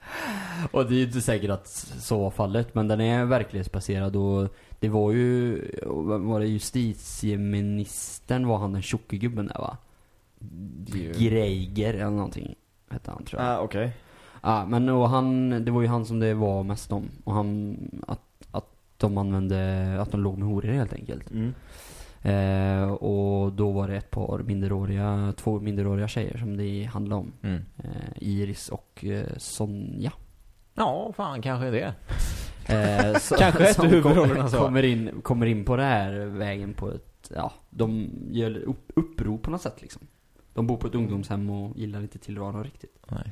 och det är ju inte säkert att så var fallet, men den är verklighetsbaserad och det var ju, var det justitieministern var han den tjocke gubben där va? Greiger eller någonting hette han tror jag. Ah, okej. Ja, men och han, det var ju han som det var mest om. Och han, att, att de använde, att de låg med horor helt enkelt. Mm. Eh, och då var det ett par minderåriga, två minderåriga tjejer som det handlade om. Mm. Eh, Iris och eh, Sonja. Ja, fan kanske det. Eh, så- Kanske ett huvudrollerna kommer, så. kommer, in, kommer in på det här vägen på ett, ja, de gör upp, uppror på något sätt liksom. De bor på ett ungdomshem och gillar inte tillvaron riktigt. Nej.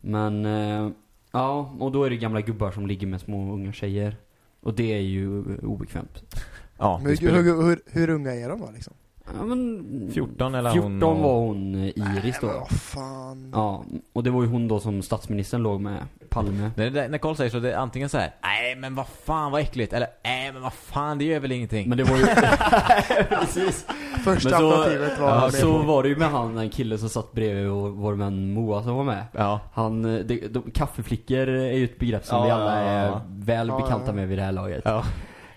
Men, eh, ja, och då är det gamla gubbar som ligger med små unga tjejer. Och det är ju obekvämt. Ja, Men hur, hur, hur, hur unga är de då liksom? Ja, men, 14 eller 14 hon var hon, eh, Iris Nej, men då. vad fan. Ja, och det var ju hon då som statsministern låg med, Palme. När, det- när Carl säger så, det är antingen så här: nej men vad fan vad äckligt, eller nej men vad fan det gör väl ingenting. Men det var ju... Precis. Första så- alternativet var Ja, så på. var det ju med han, den killen som satt bredvid och vår vän Moa som var med. ja. Han, eh, de, de, kaffeflickor är ju ett begrepp som Ja, vi alla är väl bekanta med vid det här laget.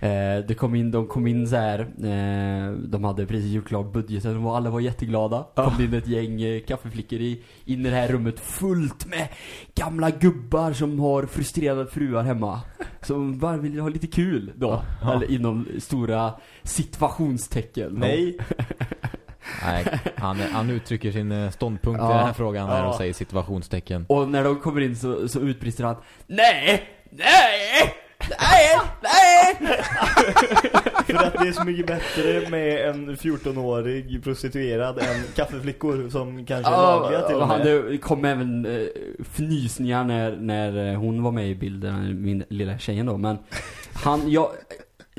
Eh, det kom in, de kom in så här. Eh, de hade precis gjort klart budgeten och alla var jätteglada. Ja. kom in ett gäng eh, kaffeflickor i, in i det här rummet fullt med gamla gubbar som har frustrerade fruar hemma. Som bara vill ha lite kul då. Ja. Eller inom stora situationstecken. Nej. Nej, han, han uttrycker sin eh, ståndpunkt Ja. i den här frågan när Ja. de säger situationstecken. Och när de kommer in så, så utbrister han Nej! Nej! Nej! Nej! För att det är så mycket bättre med en 14-årig prostituerad än kaffeflickor som kanske är lagliga till och med. det kom även eh, fnysningar när, när eh, hon var med i bilden, min lilla tjejen då. Men han, jag,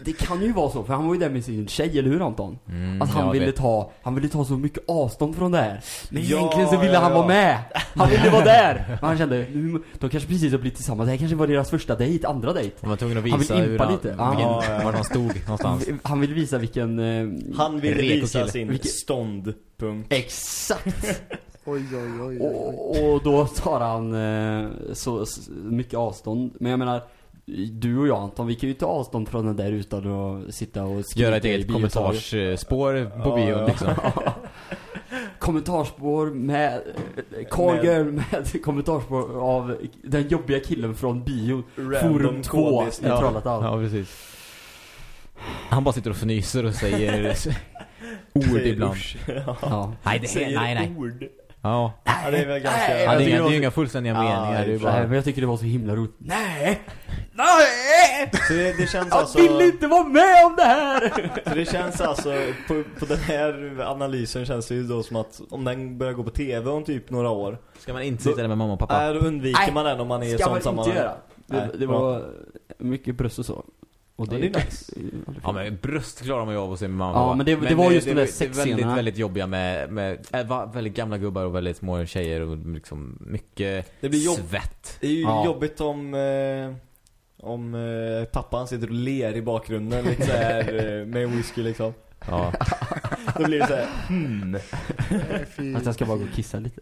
det kan ju vara så, för han var ju där med sin tjej, eller hur Anton? Mm, Att han ville vet. ta, han ville ta så mycket avstånd från det här. Men Ja, egentligen så ville ja, han ja. vara med. Han ville vara där. Men han kände, nu, de kanske precis har blivit tillsammans. Det här kanske var deras första dejt, andra dejt. Han visa vill hur impa han, lite. vilken, Ja, ja, ja. var han stod någonstans. Han vill visa vilken... Eh, Han vill visa sin Vilket- ståndpunkt. Exakt! Oj, oj, oj, oj. Och, och då tar han eh, så s- mycket avstånd. Men jag menar, du och jag Anton, vi kan ju ta avstånd från den där utan att sitta och skrika Göra ett i eget kommentarsspår på Ja, bion ja. liksom. Kommentarspår med eh, Girl med kommentarspår av den jobbiga killen från bio Forum 2 i Ja. Trollhättan. Ja, precis. Han bara sitter och fnyser och säger ord ibland. Ja. Ja. Nej, det nej, nej. ord. Ja. Ja, det är väl ganska... Nej, Ja, jag det, är inga, det var det är så- inga fullständiga meningar. Det är Nej, bara... men jag tycker det var så himla roligt. Nej! Nej! Så det, det känns Jag alltså... vill inte vara med om det här! Så det känns alltså, på, på den här analysen känns det ju då som att om den börjar gå på tv om typ några år. Ska man inte sitta där med mamma och pappa? Äh, då undviker Nej, man den om man är i Ska man sånt inte sammanhang. göra. Det, Nej, det var mycket bröst och så. Och Ja, det är nice. Ja men bröst klarar man ju av att se med mamma Ja, men det- det var just det, de där det är väldigt, sexscenerna. väldigt jobbiga med, med äh, väldigt gamla gubbar och väldigt små tjejer och liksom mycket Det blir jobb- svett. Det är ju Ja. jobbigt om... Eh, om eh, pappan sitter och ler i bakgrunden lite så här, eh, med whisky liksom. Ja. Då blir det så här, hmm. Att jag ska bara gå och kissa lite.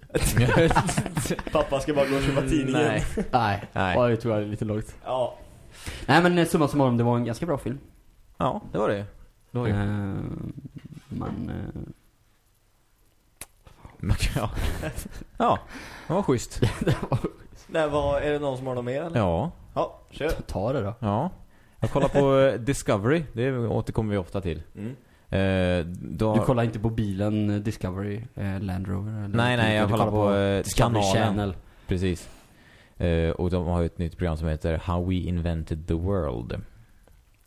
Pappa ska bara gå och köpa tidningen. Nej. Nej. Nej. Ja, det tror jag är lite lågt. Ja. Nej men eh, summa summarum, det var en ganska bra film. Ja, det var det. Det var det. Eh, men... eh, Men, Ja. ja, det var schysst. Nej, vad, är det någon som har något mer eller? Ja, Ja, kör. ta det då. ja. Jag kollar på Discovery, det återkommer vi ofta till. Mm. Eh, då, Du kollar inte på bilen Discovery eh, Land Rover? Eller Nej, nej, jag Du kollar på eh, Discovery kanalen. Channel. Precis. Eh, och de har ju ett nytt program som heter How We Invented the World.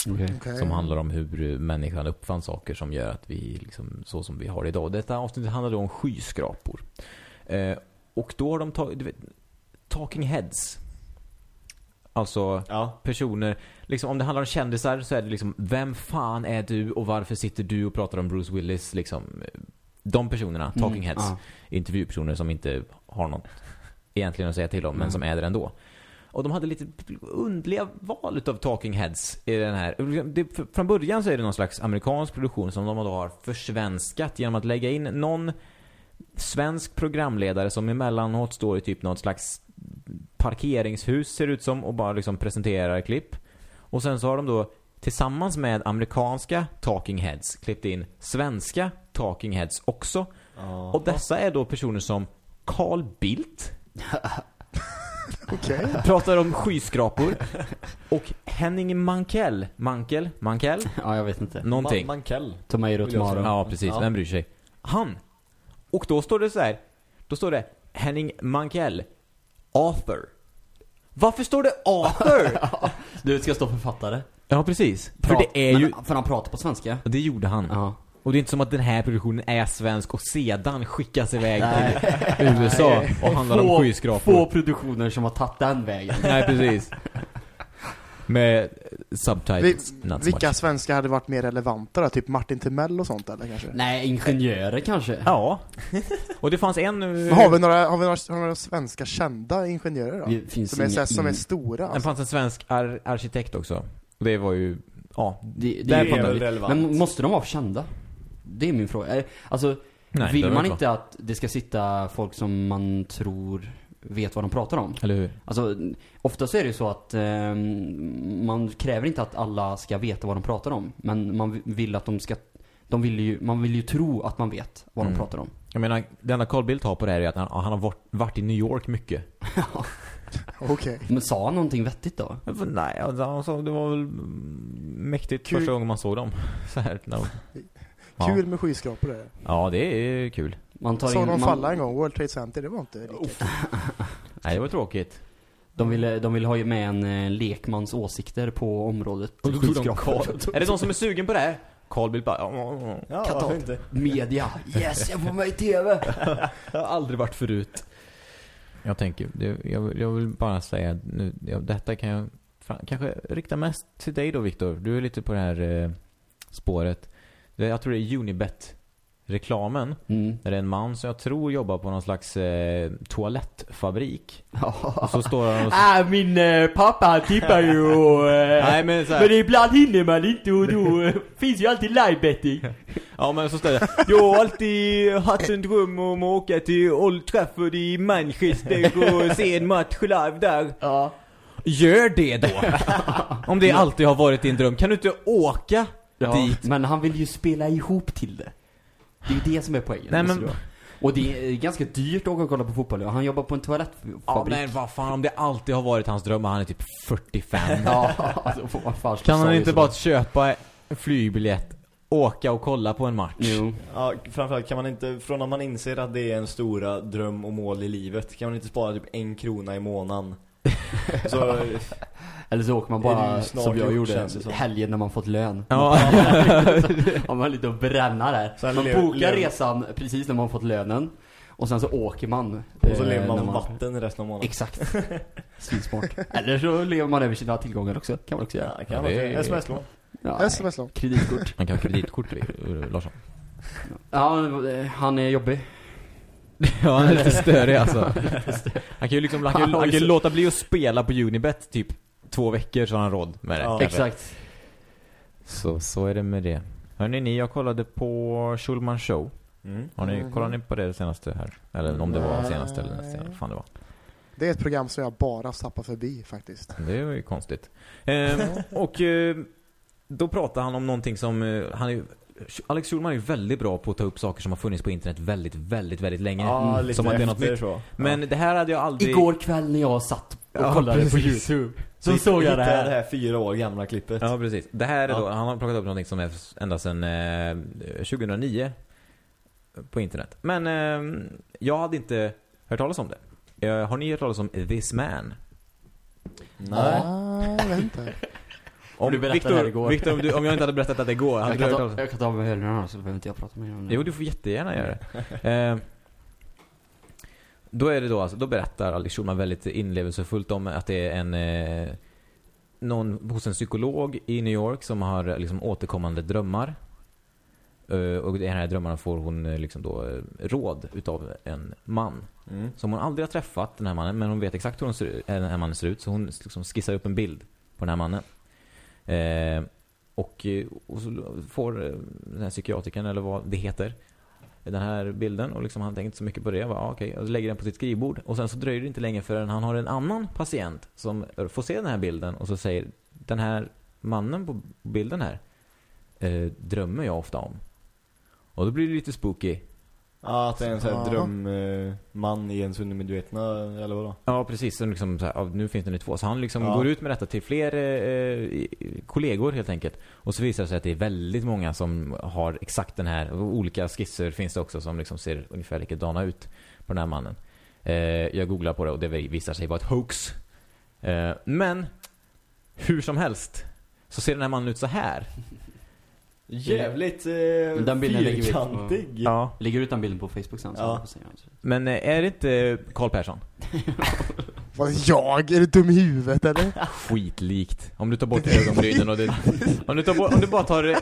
Okej. Som handlar om hur människan uppfann saker som gör att vi liksom, så som vi har idag. Detta avsnittet handlar då om skyskrapor. Eh, och då har de tagit, talking heads. Alltså Ja. personer, liksom om det handlar om kändisar så är det liksom, vem fan är du och varför sitter du och pratar om Bruce Willis liksom. De personerna, talking Mm, heads ja. intervjupersoner som inte har något egentligen att säga till om, men Mm. som är där ändå. Och de hade lite undliga val utav talking heads i den här. Det, från början så är det någon slags amerikansk produktion som de då har försvenskat genom att lägga in någon svensk programledare som emellanåt står i typ något slags parkeringshus ser ut som och bara liksom presenterar klipp. Och sen så har de då tillsammans med amerikanska talking heads klippt in svenska talking heads också. Ja. Och dessa är då personer som Carl Bildt Okej. pratar om skyskrapor och Henning Mankell, Mankel, Mankell, Ja, jag vet inte. någonting. Man, Mankell. Tomato, tomato. Ja, precis. Ja. Vem bryr sig? Han. Och då står det så här. Då står det Henning Mankell, author. Varför står det author? Du ska stå författare. ja, precis. För Prat- det är ju... Men, för han pratar på svenska. Det gjorde han. Ja. Och det är inte som att den här produktionen är svensk och sedan skickas iväg till USA och handlar om skyskrapor. Få produktioner som har tagit den vägen. Nej, precis. Med subtitles, Vi, vilka much. svenskar hade varit mer relevanta då? Typ Martin Timell och sånt eller kanske? Nej, ingenjörer kanske. Ja. Och det fanns en... Men har vi några, har vi några, har vi några svenska kända ingenjörer då? Det finns Som är, inga som är stora Det alltså. fanns en svensk ar arkitekt också. Det var ju... Ja. Det, det, Där är är väl relevant. Men måste de vara kända? Det är min fråga. Eh, Alltså, Nej, vill man inte att det ska sitta folk som man tror vet vad de pratar om? Eller hur? Alltså, ofta så är det ju så att eh, man kräver inte att alla ska veta vad de pratar om. Men man vill att de ska, de vill ju, man vill ju tro att man vet vad Mm. de pratar om. Jag menar, det enda Carl Bildt har på det här är att han, han har varit, varit i New York mycket. Okej. Men sa han någonting vettigt då? Nej, alltså, han sa- det var väl mm, mäktigt Kul. första gången man såg dem. Så här, no. ja. Kul med skyskrapor det. Ja, det är kul. Man tar Såg in, de man, falla en gång, World Trade Center, det var inte lika. Nej, det var tråkigt. De ville, de ville ha ju med en eh, lekmans åsikter på området. Och då tog de Skyskrapor. Är det någon som är sugen på det här? Carl Bildt bara... "Ja, ja, ja." Ja, av. inte? Media. Yes, jag får med i TV. Jag har aldrig varit förut. Jag tänker, jag, vill- jag vill bara säga att nu, ja, detta kan jag fan, kanske rikta mest till dig då Viktor. Du är lite på det här eh, spåret. Jag tror det är Unibet-reklamen. Mm. Där det är en man som jag tror jobbar på någon slags eh, toalettfabrik. Och så står han och så, Ah, min eh, pappa han tippar ju och, eh, Nej men så här, ibland hinner man inte och då eh, finns ju alltid livebetting. Ja men så står det Jag har alltid haft en dröm om att åka till Old Trafford i Manchester och se en match live där. Ja. Gör det då! Om det alltid har varit din dröm, kan du inte åka ja. dit? Men han vill ju spela ihop till det. Det är ju det som är poängen. Nej, men-. Och det är ganska dyrt att åka och kolla på fotboll. Han jobbar på en toalettfabrik. Ja men vad fan, om det alltid har varit hans dröm och han är typ 45. Ja, då får man fan Kan han inte bara köpa en flygbiljett, åka och kolla på en match? Jo. Ja, framförallt kan man inte, från när man inser att det är en stora dröm och mål i livet, kan man inte spara typ en krona i månaden. Så, Eller så åker man bara som jag gjorde helgen när man fått lön. Ja. Om man lite att bränna där. Så här man bokar resan precis när man fått lönen. Och sen så åker man. och så eh, lever man på vatten resten av månaden. Exakt. Svinsmart. Eller så lever man över sina tillgångar också. Kan man också göra. Ja, kan man det säga. är- Sms-lån. Ja, Sms-lån. kreditkort. Man kan ha kreditkort, Larsson. Ja, han är jobbig. Ja, han är lite störig alltså. Han kan ju liksom, han kan, han kan låta bli att spela på Unibet typ två veckor så har han råd med det. Ja. Exakt. Så, så är det med det. Hörrni, ni, jag kollade på Schulman Show. Mm. Har ni, Mhm. kollade ni på det senaste här? Eller om det var senaste eller nästa, vad fan det var. Det är ett program som jag bara tappar förbi faktiskt. Det var ju konstigt. Ehm, och eh, då pratar han om någonting som, eh, han är, Alex Schulman är ju väldigt bra på att ta upp saker som har funnits på internet väldigt, väldigt, väldigt länge. Ja, lite Som att det är något nytt. så. Men det här hade jag aldrig... Igår kväll när jag satt och Ja, kollade på precis. YouTube. Så Så såg jag det här. det här fyra år gamla klippet. Ja, precis. Det här är Ja. då, han har plockat upp någonting som är ända sedan eh, 2009 på internet. Men eh, jag hade inte hört talas om det. Eh, har ni hört talas om This Man? Nej. Ah, inte. Om Du berättade Victor, igår. Victor, om, du, om jag inte hade berättat att det går, hade Jag kan, ta, jag kan ta med hörlurarna så behöver inte jag prata mer om det. Jo, du får jättegärna göra det. Eh, då är det då alltså, då berättar Alex Schulman väldigt inlevelsefullt om att det är en eh, någon hos en psykolog i New York som har liksom återkommande drömmar. Eh, och i de här drömmarna får hon eh, liksom då eh, råd utav en man. Mm. Som hon aldrig har träffat, den här mannen. Men hon vet exakt hur hon ser, den här mannen ser ut. Så hon liksom skissar upp en bild på den här mannen. Eh, och, eh, och så får eh, den här psykiatrikern, eller vad det heter, den här bilden. Och liksom han tänker inte så mycket på det. Jag bara, ah, okej. Och så lägger den på sitt skrivbord. Och sen så dröjer det inte länge förrän han har en annan patient som får se den här bilden. Och så säger, den här mannen på bilden här eh, drömmer jag ofta om. Och då blir det lite spooky. Ja, att det är en sån här drömman i ens undermedvetna, eller vadå? Ja, precis. Så liksom så här, nu finns det nu två. Så han liksom Ja. går ut med detta till fler eh, i- kollegor helt enkelt. Och så visar det sig att det är väldigt många som har exakt den här. Och olika skisser finns det också som liksom ser ungefär likadana ut på den här mannen. Eh, jag googlar på det och det visar sig vara ett hoax. Eh, men hur som helst så ser den här mannen ut så här. Jävligt eh, Den bilden lägger vi ut på- fyrkantig. Ja. Lägger ut den bilden på Facebook sen. Så Ja. får se. Men eh, är det inte Karl Persson? Vad, jag? Är du dum i huvudet eller? Skitlikt. Om du tar bort ögonbrynen och det, om, du tar bort, om du bara tar eh,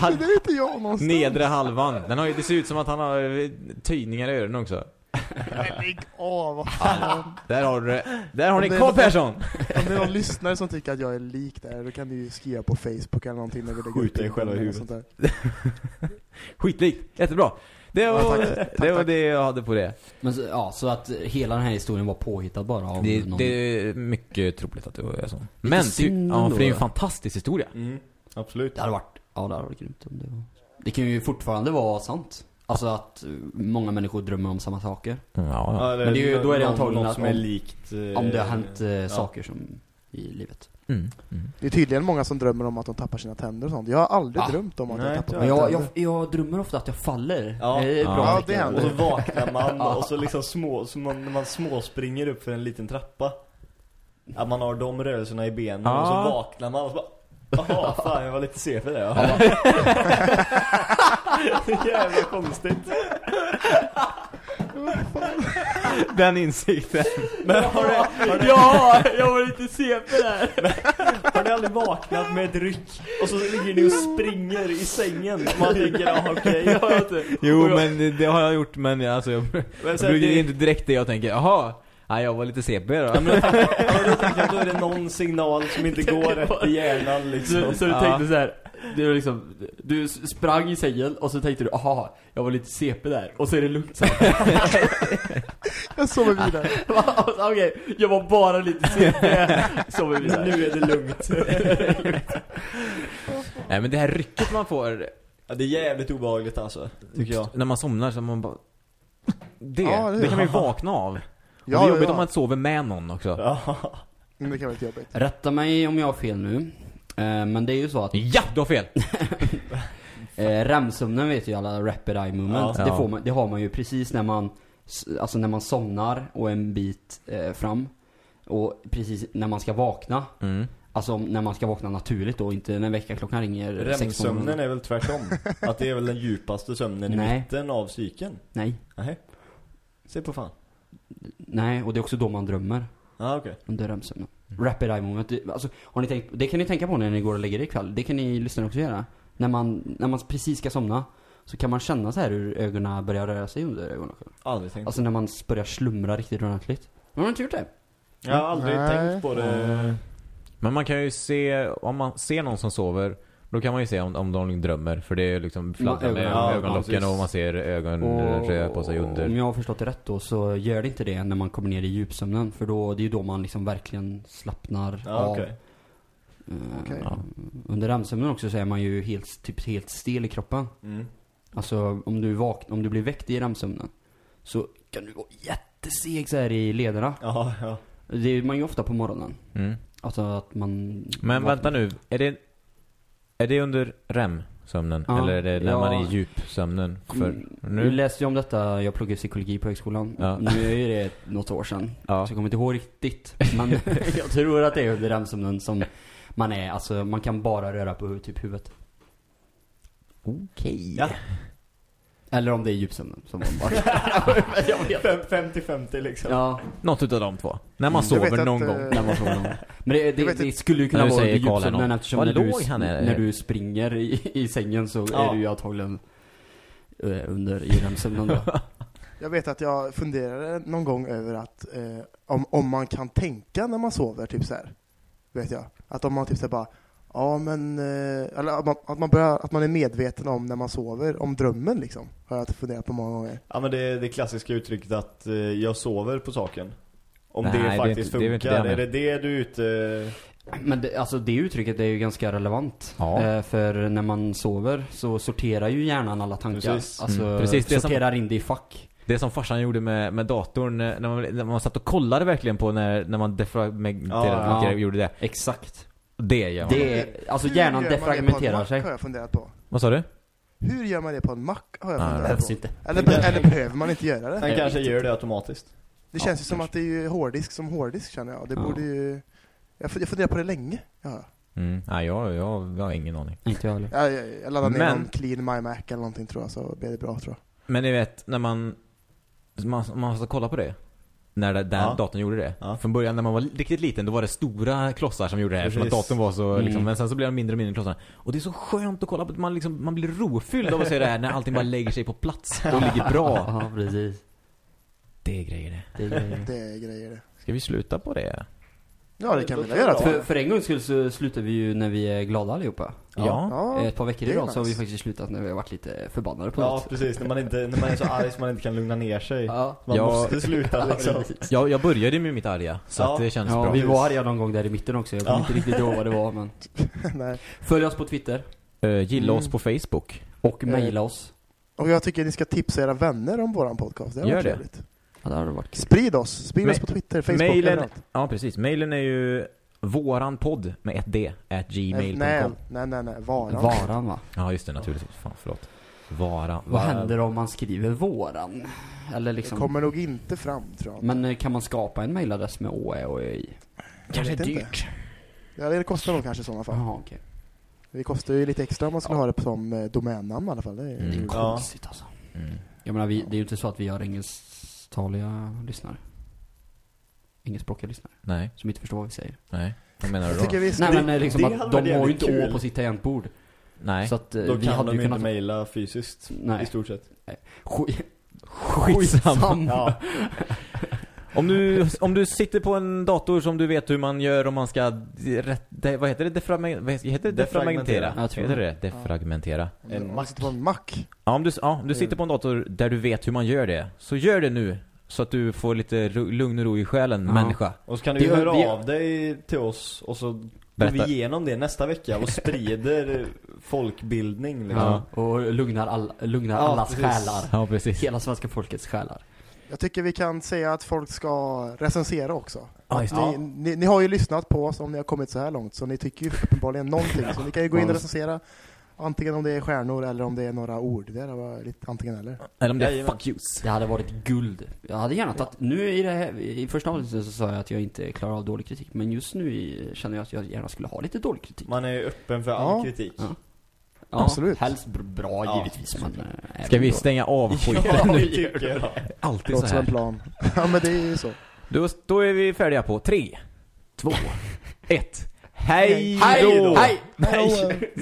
Det är inte jag någonstans. nedre halvan. Den har ju, det ser ut som att han har eh, töjningar i öronen också. Men lägg av, vad fan. Där har du det. Där har ni Karl någon- Persson! Om det är någon lyssnare som tycker att jag är lik där, då kan du ju skriva på Facebook eller någonting när vi lägger Skjut dig själv i huvudet. sånt där. Skitlikt. Jättebra. Det var, Ja, tack. det, var tack. det jag hade på det. Men så- ja, så att hela den här historien var påhittad bara av Det, någon... det är mycket troligt att det är så. Men, ty, synd ja, för det är ju en fantastisk historia. Mm, absolut. Det hade varit, ja det hade varit grymt om det var... Det kan ju fortfarande vara sant. Alltså att eh, många människor drömmer om samma saker. Ja, ja. Men det är ju- då är det någon- antagligen något att som är om- likt... eh, Om det har hänt eh, ja. saker som i livet. Mm, mm. Det är tydligen många som drömmer om att de tappar sina tänder och sånt. Jag har aldrig Ja. drömt om att Nej, jag tappar mina jag, tänder. jag, jag drömmer ofta att jag faller. Ja. Det är bra Ja, det händer. Och så vaknar man och så liksom små, så man, man småspringer upp för en liten trappa Att man har de rörelserna i benen och så vaknar man och så bara Jaha, fan jag var lite CP där ja. Jävla konstigt. Den insikten. Men har ni, har, ni, Ja, jag var lite CP där. har ni aldrig vaknat med ett ryck och så ligger ni och springer i sängen? Man tänker, ja okej, jag har inte. Jo, Och jag- men det, har jag gjort. Men jag- alltså, jag, Men jag brukar det- är inte direkt det jag tänker. Jaha, nej, jag var lite CP då. Ja, men jag då jag, då är det någon signal som inte går rätt i hjärnan liksom. Så, så du Ja. tänkte så här. Du, är liksom, du sprang i sängen och så tänkte du, aha, jag var lite CP där. Och så är det lugnt sen. Jag sover vidare. Okej, jag var bara lite CP. Sover vidare. Nu är det lugnt. Nej, men det här rycket man får Ja, det är jävligt obehagligt alltså, tycker jag. när man somnar så man bara... Det, Ja, det- det kan man ju vakna av. Och Ja, det är jobbigt ja. om man sover med någon också. Ja. Men det kan vara lite jobbigt. Rätta mig om jag har fel nu. Eh, men det är ju så att Ja, du har fel! eh, REM-sömnen vet ju alla, Rapid Eye Movement. Ja. Det, får man, det har man ju precis när man, alltså när man somnar och en bit eh, fram. Och precis när man ska vakna. Mm. Alltså när man ska vakna naturligt då, inte när väckarklockan ringer REM-sömnen är väl tvärtom? Att det är väl den djupaste sömnen i Nej. mitten av psyken? Nej. Nej. Se på fan. Nej, och det är också då man drömmer. Ja, ah, okej. Under REM-sömnen. Rapid Eye Movement. det- Alltså, har ni tänkt, det kan ni tänka på när ni går och lägger er ikväll. Det kan ni lyssnare också göra. När man, när man precis ska somna. Så kan man känna så här hur ögonen börjar röra sig under ögonlocken. Aldrig tänkt Alltså när man börjar slumra riktigt ordentligt. Har du inte gjort det? Jag har aldrig Nej. tänkt på det. Men man kan ju se, om man ser någon som sover, då kan man ju se om, om de drömmer. För det är liksom fladdrar med. Ja, ögonlocken precis. och man ser ögon röra på sig Om under. jag har förstått det rätt då så gör det inte det när man kommer ner i djupsömnen. För då, det är ju då man liksom verkligen slappnar Ja, av. okej. Eh, Okej. Ja. Under REM-sömnen också så är man ju helt, typ helt stel i kroppen. Mm. Alltså om du, vak- om du blir väckt i REM-sömnen så kan du vara jätteseg så här i lederna. Ja, ja. Det är man ju ofta på morgonen. Mm. Alltså att man... Men vaknar. vänta nu, är det, är det under REM-sömnen? Ja, Eller är det när ja. man är i djupsömnen? För Mm, Nu nu? läste jag om detta, jag pluggade psykologi på högskolan. Ja. Nu är det något år sedan. Ja. Så jag kommer inte ihåg riktigt. Men jag tror att det är under REM-sömnen som man är, alltså man kan bara röra på typ huvudet. Okej. Ja. Eller om det är djupsömnen som man bara... jag vet. Fem- 50-50 liksom. Ja, Något utav de två. När man Mm. Jag vet sover att, någon eh, gång. när man sover någon. Men det, det, vet det inte- skulle ju kunna När du vara säger under Karl djupsömnen eftersom Vad när du, låg han är. när du springer i, i sängen så Ja. är du ju antagligen eh, under i REM-sömnen då. Jag vet att jag funderade någon gång över att eh, om, om man kan tänka när man sover, typ så här. Vet jag. Att om man typ så här bara, ja men, eh, eller att man, att man börjar, att man är medveten om när man sover, om drömmen liksom. Har jag funderat på många gånger. Ja men det är det klassiska uttrycket att eh, jag sover på saken. Om Nej, det det är faktiskt det är inte funkar. det jag är det det du är ute... Men det, alltså det uttrycket är ju ganska relevant. Ja. Eh, för när man sover så sorterar ju hjärnan alla tankar. Precis. Alltså Mm. Precis, det som- sorterar in det i fack. Det som farsan gjorde med, med datorn, när man, när man satt och kollade verkligen på när, när man defragmenterade, Ja, ja. gjorde det. Exakt. Det gör man. Det är, alltså Hur hjärnan gör man det på en defragmenterar Mac, sig. har jag funderat på. Vad sa du? Hur gör man det på en Mac? Har jag Ja, det funderat Behövs på. inte. Eller, be- eller behöver man inte göra det? Jag kanske gör det automatiskt. Det Ja, känns ju som kanske. att det är ju hårddisk som hårddisk känner jag. Det Ja. borde ju... Jag fun- jag funderar på det länge. Ja. Mm. Nej, jag, jag, jag har ingen aning. Inte jag heller. Jag, jag, jag laddar ner Men- någon clean my Mac eller någonting tror jag, så blir det bra tror jag. Men ni vet, när man, man, man måste kolla på det. När den Ja. datorn gjorde det. Ja. Från början när man var riktigt liten, då var det stora klossar som gjorde det här. För att Precis. datorn var så, Mm. liksom, men sen så blev det mindre och mindre klossar. Och det är så skönt att kolla på, man, liksom, man blir rofylld av att se det här när allting bara lägger sig på plats och ligger bra. Ja, precis. Det är grejer det. Det är grejer det. Ska vi sluta på det? Ja, det kan vi göra För, jag. för en gångs skull så slutar vi ju när vi är glada allihopa. Ja. Ja, Eh, Ett par veckor det i är rad så har vi faktiskt slutat när vi har varit lite förbannade på Ja något. precis, när man, inte, när man är så arg så man inte kan lugna ner sig. Ja. Man Ja. måste sluta liksom. precis. Jag, jag började med mitt arga, så Ja. att det känns Ja, bra. vi var arga någon gång där i mitten också. Jag kommer Ja. inte riktigt ihåg vad det var men. Nej. Följ oss på Twitter. Eh, gilla Mm. oss på Facebook. Och mejla oss. Och jag tycker ni ska tipsa era vänner om våran podcast. Det har Gör varit det. trevligt. Ja, det hade varit kul. Sprid oss. Sprid Ma- oss på Twitter, Facebook, Mailen, överallt. ja precis. Mailen är ju våranpodd med ett d, at Nej, gmail.com. nej, nej, nej, nej. Varan. Varan va? Ja just det, naturligtvis. Fan, förlåt. Vara. Vad händer om man skriver våran? Eller Det liksom... kommer nog inte fram tror jag. Men eh, kan man skapa en mailadress med ÅE och ÖI? Kanske Jag vet inte. dyrt. Ja, det kostar nog kanske i sådana fall. Jaha, okej. Det kostar ju lite extra om man skulle ha det som eh, domännamn i alla fall. Det är, Mm. Det är Ja. konstigt alltså. Mm. Jag menar, vi, det är ju inte så att vi har engelsktaliga lyssnare. Engelskspråkiga lyssnare. Nej, Som inte förstår vad vi säger. nej. Vad menar du då? tycker vi ska... Nej men eh, liksom det att hade de har ju jävligt inte kul. Å på sitt tangentbord. Nej. Så att eh, Då vi kan hade de ju inte kunnat... mejla fysiskt Nej. i stort sett. Sk- Skitsam. Ja. Om du, om du sitter på en dator som du vet hur man gör om man ska det, vad heter det? Defragmentera? Vad heter det? Defragmentera? Defragmentera. Jag tror heter det? Defragmentera. En En Mac. På en Mac. Ja, om du, ja, om du sitter på en dator där du vet hur man gör det, så gör det nu. Så att du får lite lugn och ro i själen, Ja. människa. Och så kan du Det höra vi- av dig till oss och så går vi igenom det nästa vecka och sprider folkbildning liksom. Ja, och lugnar, all, lugnar Ja, allas precis. själar. Ja, precis. Hela svenska folkets själar. Jag tycker vi kan säga att folk ska recensera också. Ja, just Ni, det. ni, ni har ju lyssnat på oss om ni har kommit så här långt, så ni tycker ju uppenbarligen någonting. Så ni kan ju gå in och Ja. recensera. Antingen om det är stjärnor eller om det är några ord. Det var lite antingen eller. Eller om det är fuck yous. Det hade varit guld. Jag hade gärna tagit, nu i det här, i första avsnittet så sa jag att jag inte klarar av dålig kritik. Men just nu känner jag att jag gärna skulle ha lite dålig kritik. Man är öppen för all Ja. kritik. Ja. Ja, Absolut. Helst br- bra Ja, givetvis men... även Ska vi då. stänga av skiten Ja, nu? Alltid Låter så som en här. plan. ja men det är ju så. Då, då är vi färdiga på tre, två, ett. Hej Hej då! Hej! Nej.